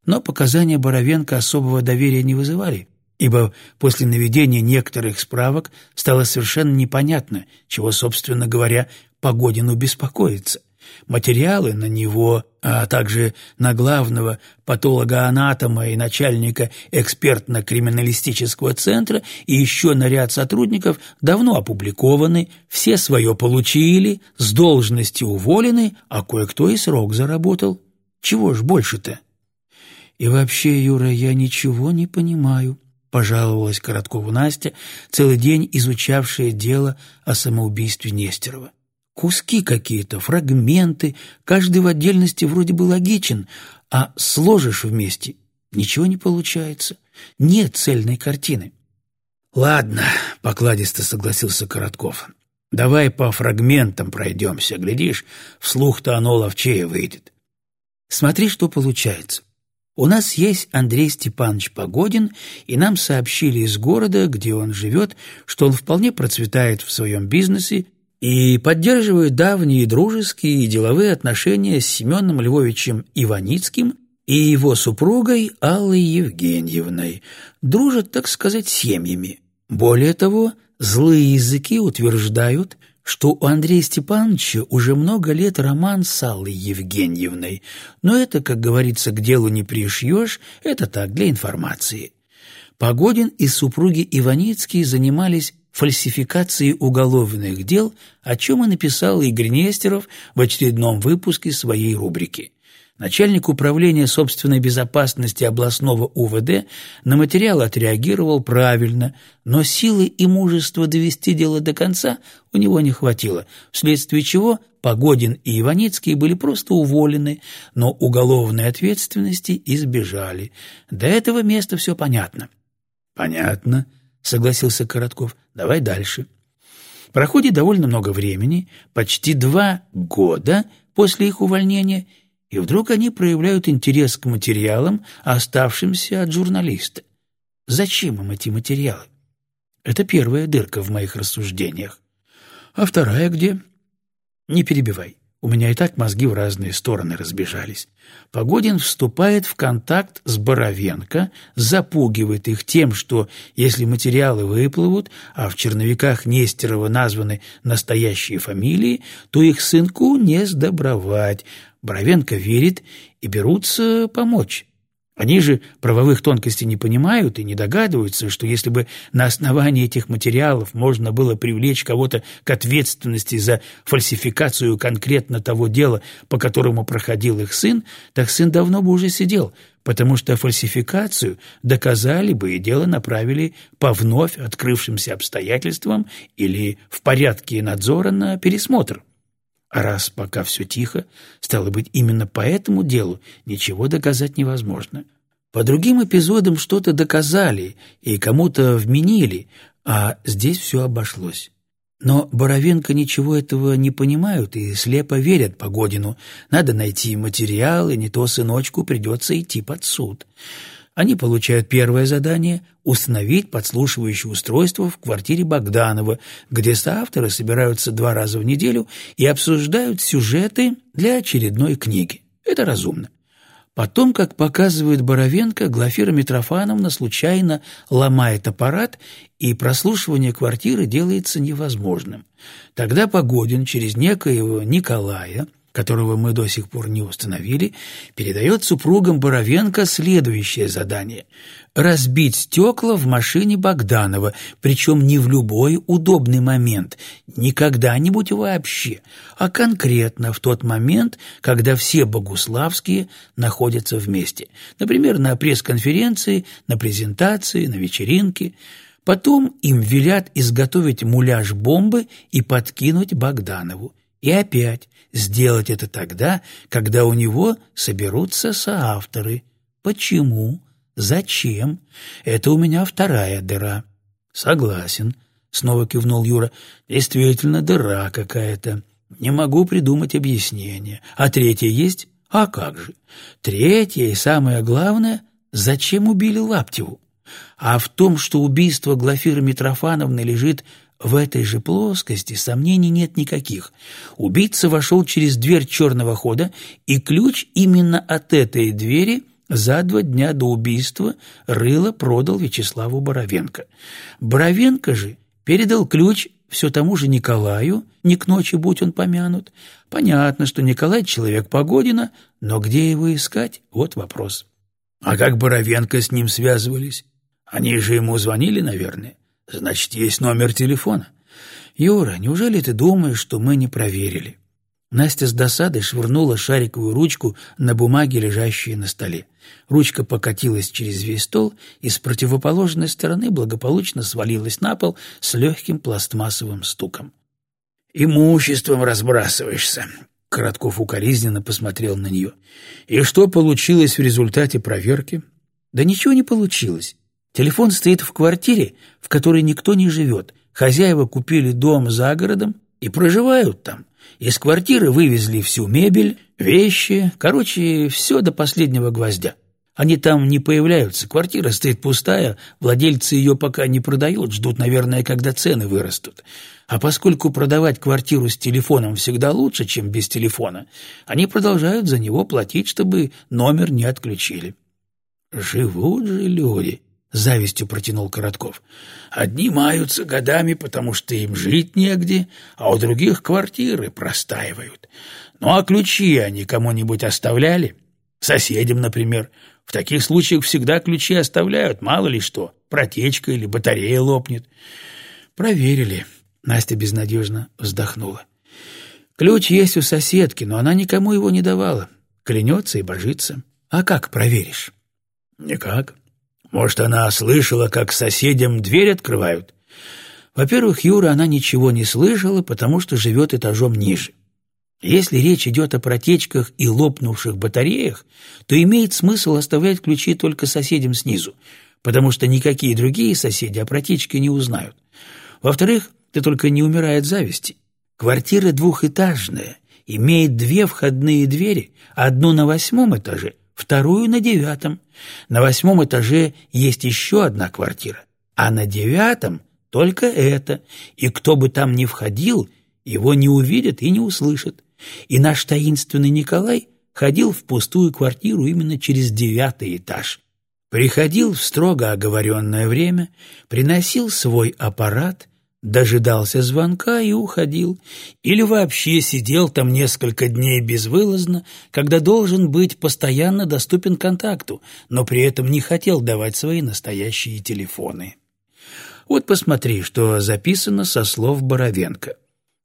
Но показания Боровенко особого доверия не вызывали, ибо после наведения некоторых справок стало совершенно непонятно, чего, собственно говоря, Погодину беспокоиться. Материалы на него, а также на главного патолога-анатома и начальника экспертно-криминалистического центра и еще на ряд сотрудников давно опубликованы, все свое получили, с должности уволены, а кое-кто и срок заработал. Чего ж больше-то? И вообще, Юра, я ничего не понимаю, пожаловалась Короткову Настя, целый день изучавшая дело о самоубийстве Нестерова. Куски какие-то, фрагменты, каждый в отдельности вроде бы логичен, а сложишь вместе — ничего не получается. Нет цельной картины. «Ладно», — покладисто согласился Коротков. «Давай по фрагментам пройдемся. Глядишь, вслух-то оно ловчее выйдет». «Смотри, что получается. У нас есть Андрей Степанович Погодин, и нам сообщили из города, где он живет, что он вполне процветает в своем бизнесе и поддерживает давние дружеские и деловые отношения с Семеном Львовичем Иваницким и его супругой Аллой Евгеньевной, дружат, так сказать, семьями. Более того, злые языки утверждают, что у Андрея Степановича уже много лет роман с Аллой Евгеньевной, но это, как говорится, к делу не пришьешь, это так, для информации. Погодин и супруги Иваницкие занимались фальсификацией уголовных дел, о чем и написал Игорь Нестеров в очередном выпуске своей рубрики. Начальник управления собственной безопасности областного УВД на материал отреагировал правильно, но силы и мужества довести дело до конца у него не хватило, вследствие чего Погодин и Иваницкий были просто уволены, но уголовной ответственности избежали. До этого места все понятно. «Понятно», — согласился Коротков. «Давай дальше». Проходит довольно много времени, почти два года после их увольнения — и вдруг они проявляют интерес к материалам, оставшимся от журналиста. Зачем им эти материалы? Это первая дырка в моих рассуждениях. А вторая где? Не перебивай. У меня и так мозги в разные стороны разбежались. Погодин вступает в контакт с Боровенко, запугивает их тем, что если материалы выплывут, а в черновиках Нестерова названы настоящие фамилии, то их сынку не сдобровать. Боровенко верит и берутся помочь. Они же правовых тонкостей не понимают и не догадываются, что если бы на основании этих материалов можно было привлечь кого-то к ответственности за фальсификацию конкретно того дела, по которому проходил их сын, так сын давно бы уже сидел, потому что фальсификацию доказали бы и дело направили по вновь открывшимся обстоятельствам или в порядке надзора на пересмотр. А раз пока все тихо, стало быть, именно по этому делу ничего доказать невозможно. По другим эпизодам что-то доказали и кому-то вменили, а здесь все обошлось. Но Боровенко ничего этого не понимают и слепо верят Погодину. Надо найти материал, и не то сыночку придется идти под суд. Они получают первое задание – установить подслушивающее устройство в квартире Богданова, где соавторы собираются два раза в неделю и обсуждают сюжеты для очередной книги. Это разумно. Потом, как показывает Боровенко, Глафира Митрофановна случайно ломает аппарат, и прослушивание квартиры делается невозможным. Тогда Погодин через некоего Николая – которого мы до сих пор не установили, передает супругам Боровенко следующее задание – разбить стекла в машине Богданова, причем не в любой удобный момент, не когда-нибудь вообще, а конкретно в тот момент, когда все богуславские находятся вместе, например, на пресс-конференции, на презентации, на вечеринке – Потом им велят изготовить муляж бомбы и подкинуть Богданову. И опять сделать это тогда, когда у него соберутся соавторы. Почему? Зачем? Это у меня вторая дыра. Согласен, снова кивнул Юра. Действительно дыра какая-то. Не могу придумать объяснение. А третья есть? А как же? Третья и самое главное, зачем убили Лаптеву? А в том, что убийство Глафиры Митрофановны лежит в этой же плоскости сомнений нет никаких. Убийца вошел через дверь черного хода, и ключ именно от этой двери за два дня до убийства Рыло продал Вячеславу Боровенко. Боровенко же передал ключ все тому же Николаю, не к ночи будь он помянут. Понятно, что Николай человек Погодина, но где его искать – вот вопрос. А как Боровенко с ним связывались? Они же ему звонили, наверное. Значит, есть номер телефона. Юра, неужели ты думаешь, что мы не проверили? Настя с досадой швырнула шариковую ручку на бумаге, лежащей на столе. Ручка покатилась через весь стол и с противоположной стороны благополучно свалилась на пол с легким пластмассовым стуком. «Имуществом разбрасываешься», — Коротков укоризненно посмотрел на нее. «И что получилось в результате проверки?» «Да ничего не получилось. Телефон стоит в квартире, в которой никто не живет. Хозяева купили дом за городом и проживают там. Из квартиры вывезли всю мебель, вещи, короче, все до последнего гвоздя. Они там не появляются, квартира стоит пустая, владельцы ее пока не продают, ждут, наверное, когда цены вырастут. А поскольку продавать квартиру с телефоном всегда лучше, чем без телефона, они продолжают за него платить, чтобы номер не отключили. Живут же люди, завистью протянул Коротков. Одни маются годами, потому что им жить негде, а у других квартиры простаивают. Ну а ключи они кому-нибудь оставляли? Соседям, например. В таких случаях всегда ключи оставляют, мало ли что, протечка или батарея лопнет. Проверили. Настя безнадежно вздохнула. Ключ есть у соседки, но она никому его не давала. Клянется и божится. А как проверишь? Никак. Может, она слышала, как соседям дверь открывают? Во-первых, Юра, она ничего не слышала, потому что живет этажом ниже. Если речь идет о протечках и лопнувших батареях, то имеет смысл оставлять ключи только соседям снизу, потому что никакие другие соседи о протечке не узнают. Во-вторых, ты только не умирай от зависти. Квартира двухэтажная, имеет две входные двери, одну на восьмом этаже – вторую на девятом. На восьмом этаже есть еще одна квартира, а на девятом только эта, и кто бы там ни входил, его не увидят и не услышат. И наш таинственный Николай ходил в пустую квартиру именно через девятый этаж. Приходил в строго оговоренное время, приносил свой аппарат — дожидался звонка и уходил, или вообще сидел там несколько дней безвылазно, когда должен быть постоянно доступен контакту, но при этом не хотел давать свои настоящие телефоны. Вот посмотри, что записано со слов Боровенко.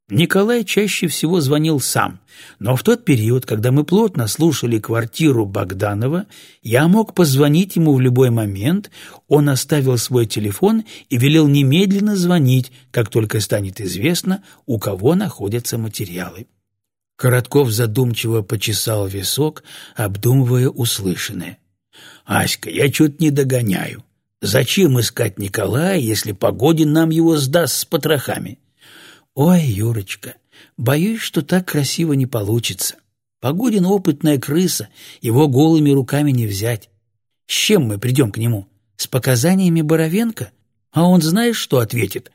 Николай чаще всего звонил сам, но в тот период, когда мы плотно слушали квартиру Богданова, я мог позвонить ему в любой момент, он оставил свой телефон и велел немедленно звонить, как только станет известно, у кого находятся материалы. Коротков задумчиво почесал висок, обдумывая услышанное. «Аська, я чуть не догоняю. Зачем искать Николая, если Погодин нам его сдаст с потрохами?» «Ой, Юрочка, боюсь, что так красиво не получится. Погодин опытная крыса, его голыми руками не взять. С чем мы придем к нему? С показаниями Боровенко? А он знаешь, что ответит?»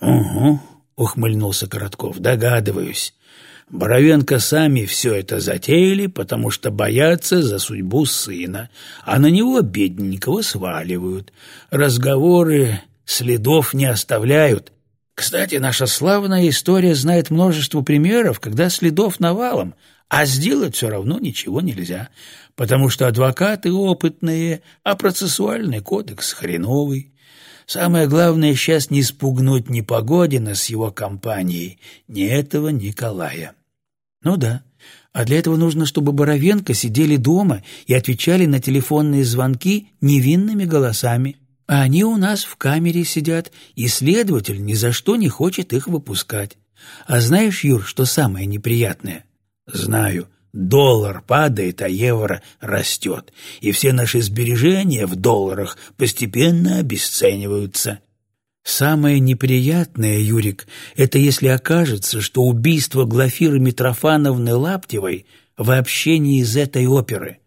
«Угу», — ухмыльнулся Коротков, — «догадываюсь. Боровенко сами все это затеяли, потому что боятся за судьбу сына, а на него бедненького сваливают. Разговоры следов не оставляют, кстати, наша славная история знает множество примеров, когда следов навалом, а сделать все равно ничего нельзя, потому что адвокаты опытные, а процессуальный кодекс хреновый. Самое главное сейчас не спугнуть ни Погодина с его компанией, ни этого Николая. Ну да, а для этого нужно, чтобы Боровенко сидели дома и отвечали на телефонные звонки невинными голосами. А они у нас в камере сидят, и следователь ни за что не хочет их выпускать. А знаешь, Юр, что самое неприятное? Знаю. Доллар падает, а евро растет, и все наши сбережения в долларах постепенно обесцениваются. Самое неприятное, Юрик, это если окажется, что убийство Глафиры Митрофановны Лаптевой вообще не из этой оперы.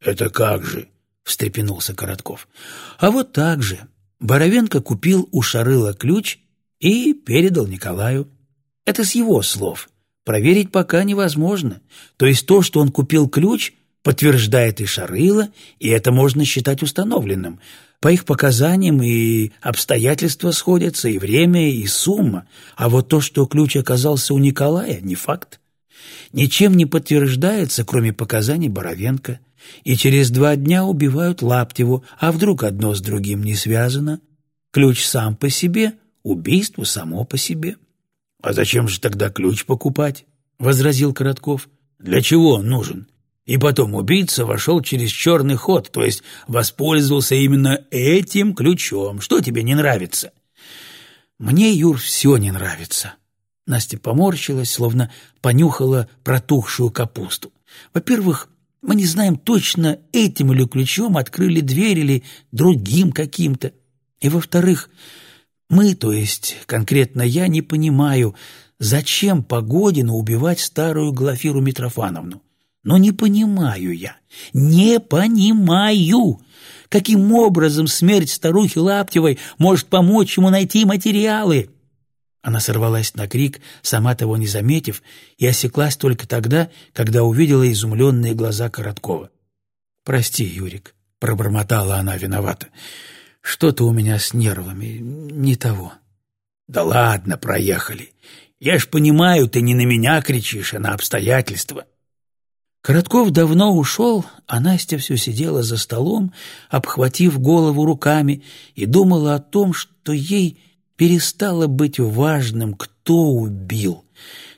Это как же? — встрепенулся Коротков. «А вот так же. Боровенко купил у Шарыла ключ и передал Николаю. Это с его слов. Проверить пока невозможно. То есть то, что он купил ключ, подтверждает и Шарыла, и это можно считать установленным. По их показаниям и обстоятельства сходятся, и время, и сумма. А вот то, что ключ оказался у Николая, не факт. Ничем не подтверждается, кроме показаний Боровенко и через два дня убивают Лаптеву, а вдруг одно с другим не связано? Ключ сам по себе, убийство само по себе. А зачем же тогда ключ покупать? — возразил Коротков. «Для чего он нужен? И потом убийца вошел через черный ход, то есть воспользовался именно этим ключом. Что тебе не нравится?» «Мне, Юр, все не нравится». Настя поморщилась, словно понюхала протухшую капусту. «Во-первых, мы не знаем точно, этим или ключом открыли дверь или другим каким-то. И во-вторых, мы, то есть конкретно я, не понимаю, зачем Погодину убивать старую Глафиру Митрофановну. Но не понимаю я, не понимаю, каким образом смерть старухи Лаптевой может помочь ему найти материалы. Она сорвалась на крик, сама того не заметив, и осеклась только тогда, когда увидела изумленные глаза Короткова. «Прости, Юрик», — пробормотала она виновата, — «что-то у меня с нервами, не того». «Да ладно, проехали. Я ж понимаю, ты не на меня кричишь, а на обстоятельства». Коротков давно ушел, а Настя все сидела за столом, обхватив голову руками, и думала о том, что ей перестало быть важным, кто убил.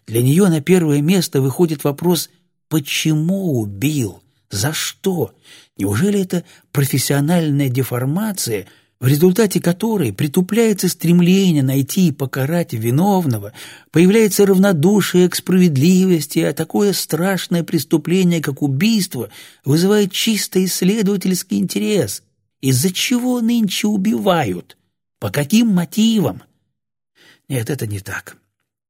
Для нее на первое место выходит вопрос «почему убил?», «за что?». Неужели это профессиональная деформация, в результате которой притупляется стремление найти и покарать виновного, появляется равнодушие к справедливости, а такое страшное преступление, как убийство, вызывает чисто исследовательский интерес. Из-за чего нынче убивают? По каким мотивам? Нет, это не так.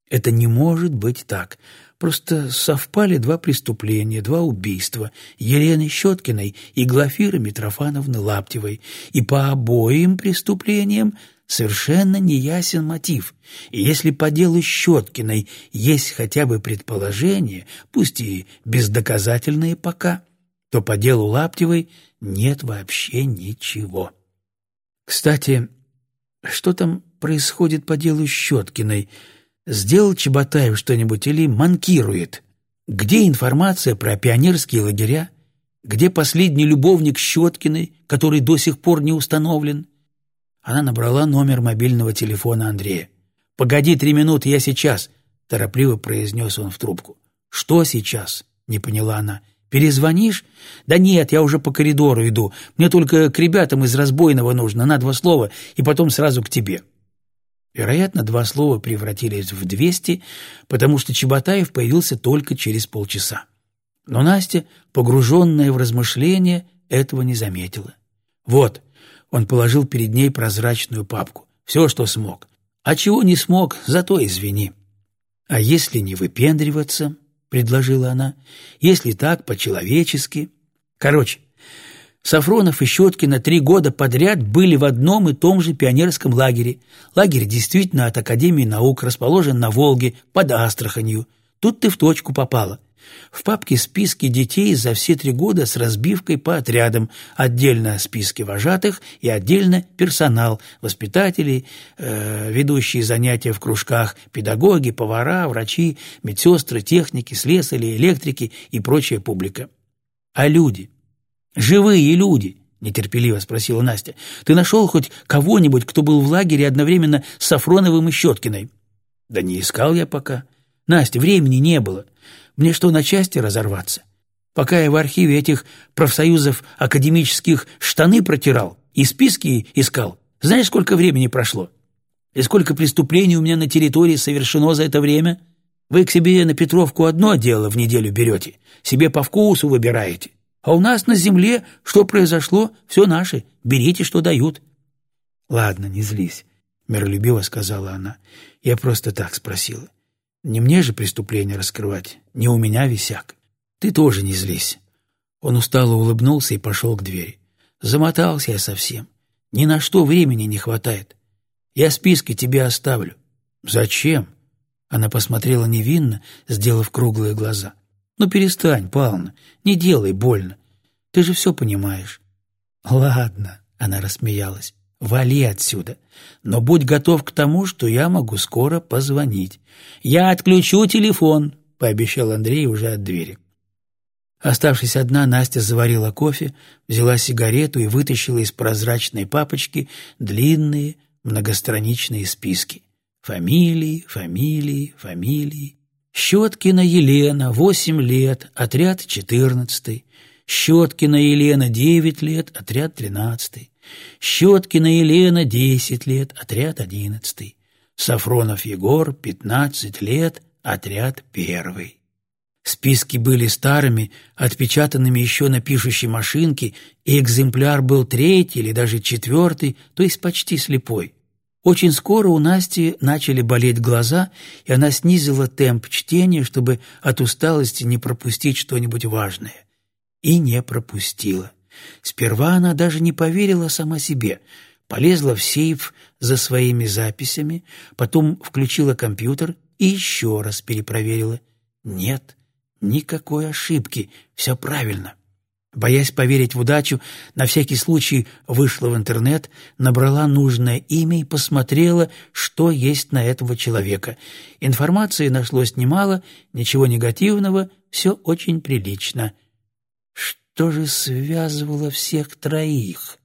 Это не может быть так. Просто совпали два преступления, два убийства Елены Щеткиной и Глафиры Митрофановны Лаптевой, и по обоим преступлениям совершенно неясен мотив. И если по делу Щеткиной есть хотя бы предположение, пусть и бездоказательные пока, то по делу Лаптевой нет вообще ничего. Кстати, что там происходит по делу Щеткиной? Сделал Чеботаев что-нибудь или манкирует? Где информация про пионерские лагеря? Где последний любовник Щеткиной, который до сих пор не установлен? Она набрала номер мобильного телефона Андрея. «Погоди три минуты, я сейчас», — торопливо произнес он в трубку. «Что сейчас?» — не поняла она. Перезвонишь? Да нет, я уже по коридору иду. Мне только к ребятам из разбойного нужно, на два слова, и потом сразу к тебе». Вероятно, два слова превратились в двести, потому что Чеботаев появился только через полчаса. Но Настя, погруженная в размышления, этого не заметила. «Вот», — он положил перед ней прозрачную папку, — «все, что смог. А чего не смог, зато извини». «А если не выпендриваться?» — предложила она. «Если так, по-человечески...» Короче, Сафронов и Щеткина три года подряд были в одном и том же пионерском лагере. Лагерь действительно от Академии наук расположен на Волге, под Астраханью. Тут ты в точку попала. В папке списки детей за все три года с разбивкой по отрядам, отдельно списки вожатых и отдельно персонал, воспитатели, э, ведущие занятия в кружках, педагоги, повара, врачи, медсестры, техники, слесари, электрики и прочая публика. А люди? Живые люди? — нетерпеливо спросила Настя. «Ты нашел хоть кого-нибудь, кто был в лагере одновременно с Сафроновым и Щеткиной?» «Да не искал я пока. Настя, времени не было. Мне что, на части разорваться? Пока я в архиве этих профсоюзов академических штаны протирал и списки искал, знаешь, сколько времени прошло? И сколько преступлений у меня на территории совершено за это время? Вы к себе на Петровку одно дело в неделю берете, себе по вкусу выбираете. А у нас на земле что произошло, все наше, берите, что дают. Ладно, не злись, миролюбиво сказала она. Я просто так спросила. Не мне же преступление раскрывать, не у меня висяк. Ты тоже не злись. Он устало улыбнулся и пошел к двери. Замотался я совсем. Ни на что времени не хватает. Я списки тебе оставлю. Зачем? Она посмотрела невинно, сделав круглые глаза. Ну перестань, Павловна, не делай больно. Ты же все понимаешь. Ладно, она рассмеялась. Вали отсюда. Но будь готов к тому, что я могу скоро позвонить. Я отключу телефон, пообещал Андрей уже от двери. Оставшись одна, Настя заварила кофе, взяла сигарету и вытащила из прозрачной папочки длинные многостраничные списки. Фамилии, фамилии, фамилии. Щеткина Елена, 8 лет, отряд 14. Щеткина Елена, 9 лет, отряд 13. Щеткина Елена, 10 лет, отряд 11. Сафронов Егор, 15 лет, отряд 1. Списки были старыми, отпечатанными еще на пишущей машинке, и экземпляр был третий или даже четвертый, то есть почти слепой. Очень скоро у Насти начали болеть глаза, и она снизила темп чтения, чтобы от усталости не пропустить что-нибудь важное. И не пропустила. Сперва она даже не поверила сама себе. Полезла в сейф за своими записями, потом включила компьютер и еще раз перепроверила. Нет, Никакой ошибки, все правильно. Боясь поверить в удачу, на всякий случай вышла в интернет, набрала нужное имя и посмотрела, что есть на этого человека. Информации нашлось немало, ничего негативного, все очень прилично. Что же связывало всех троих?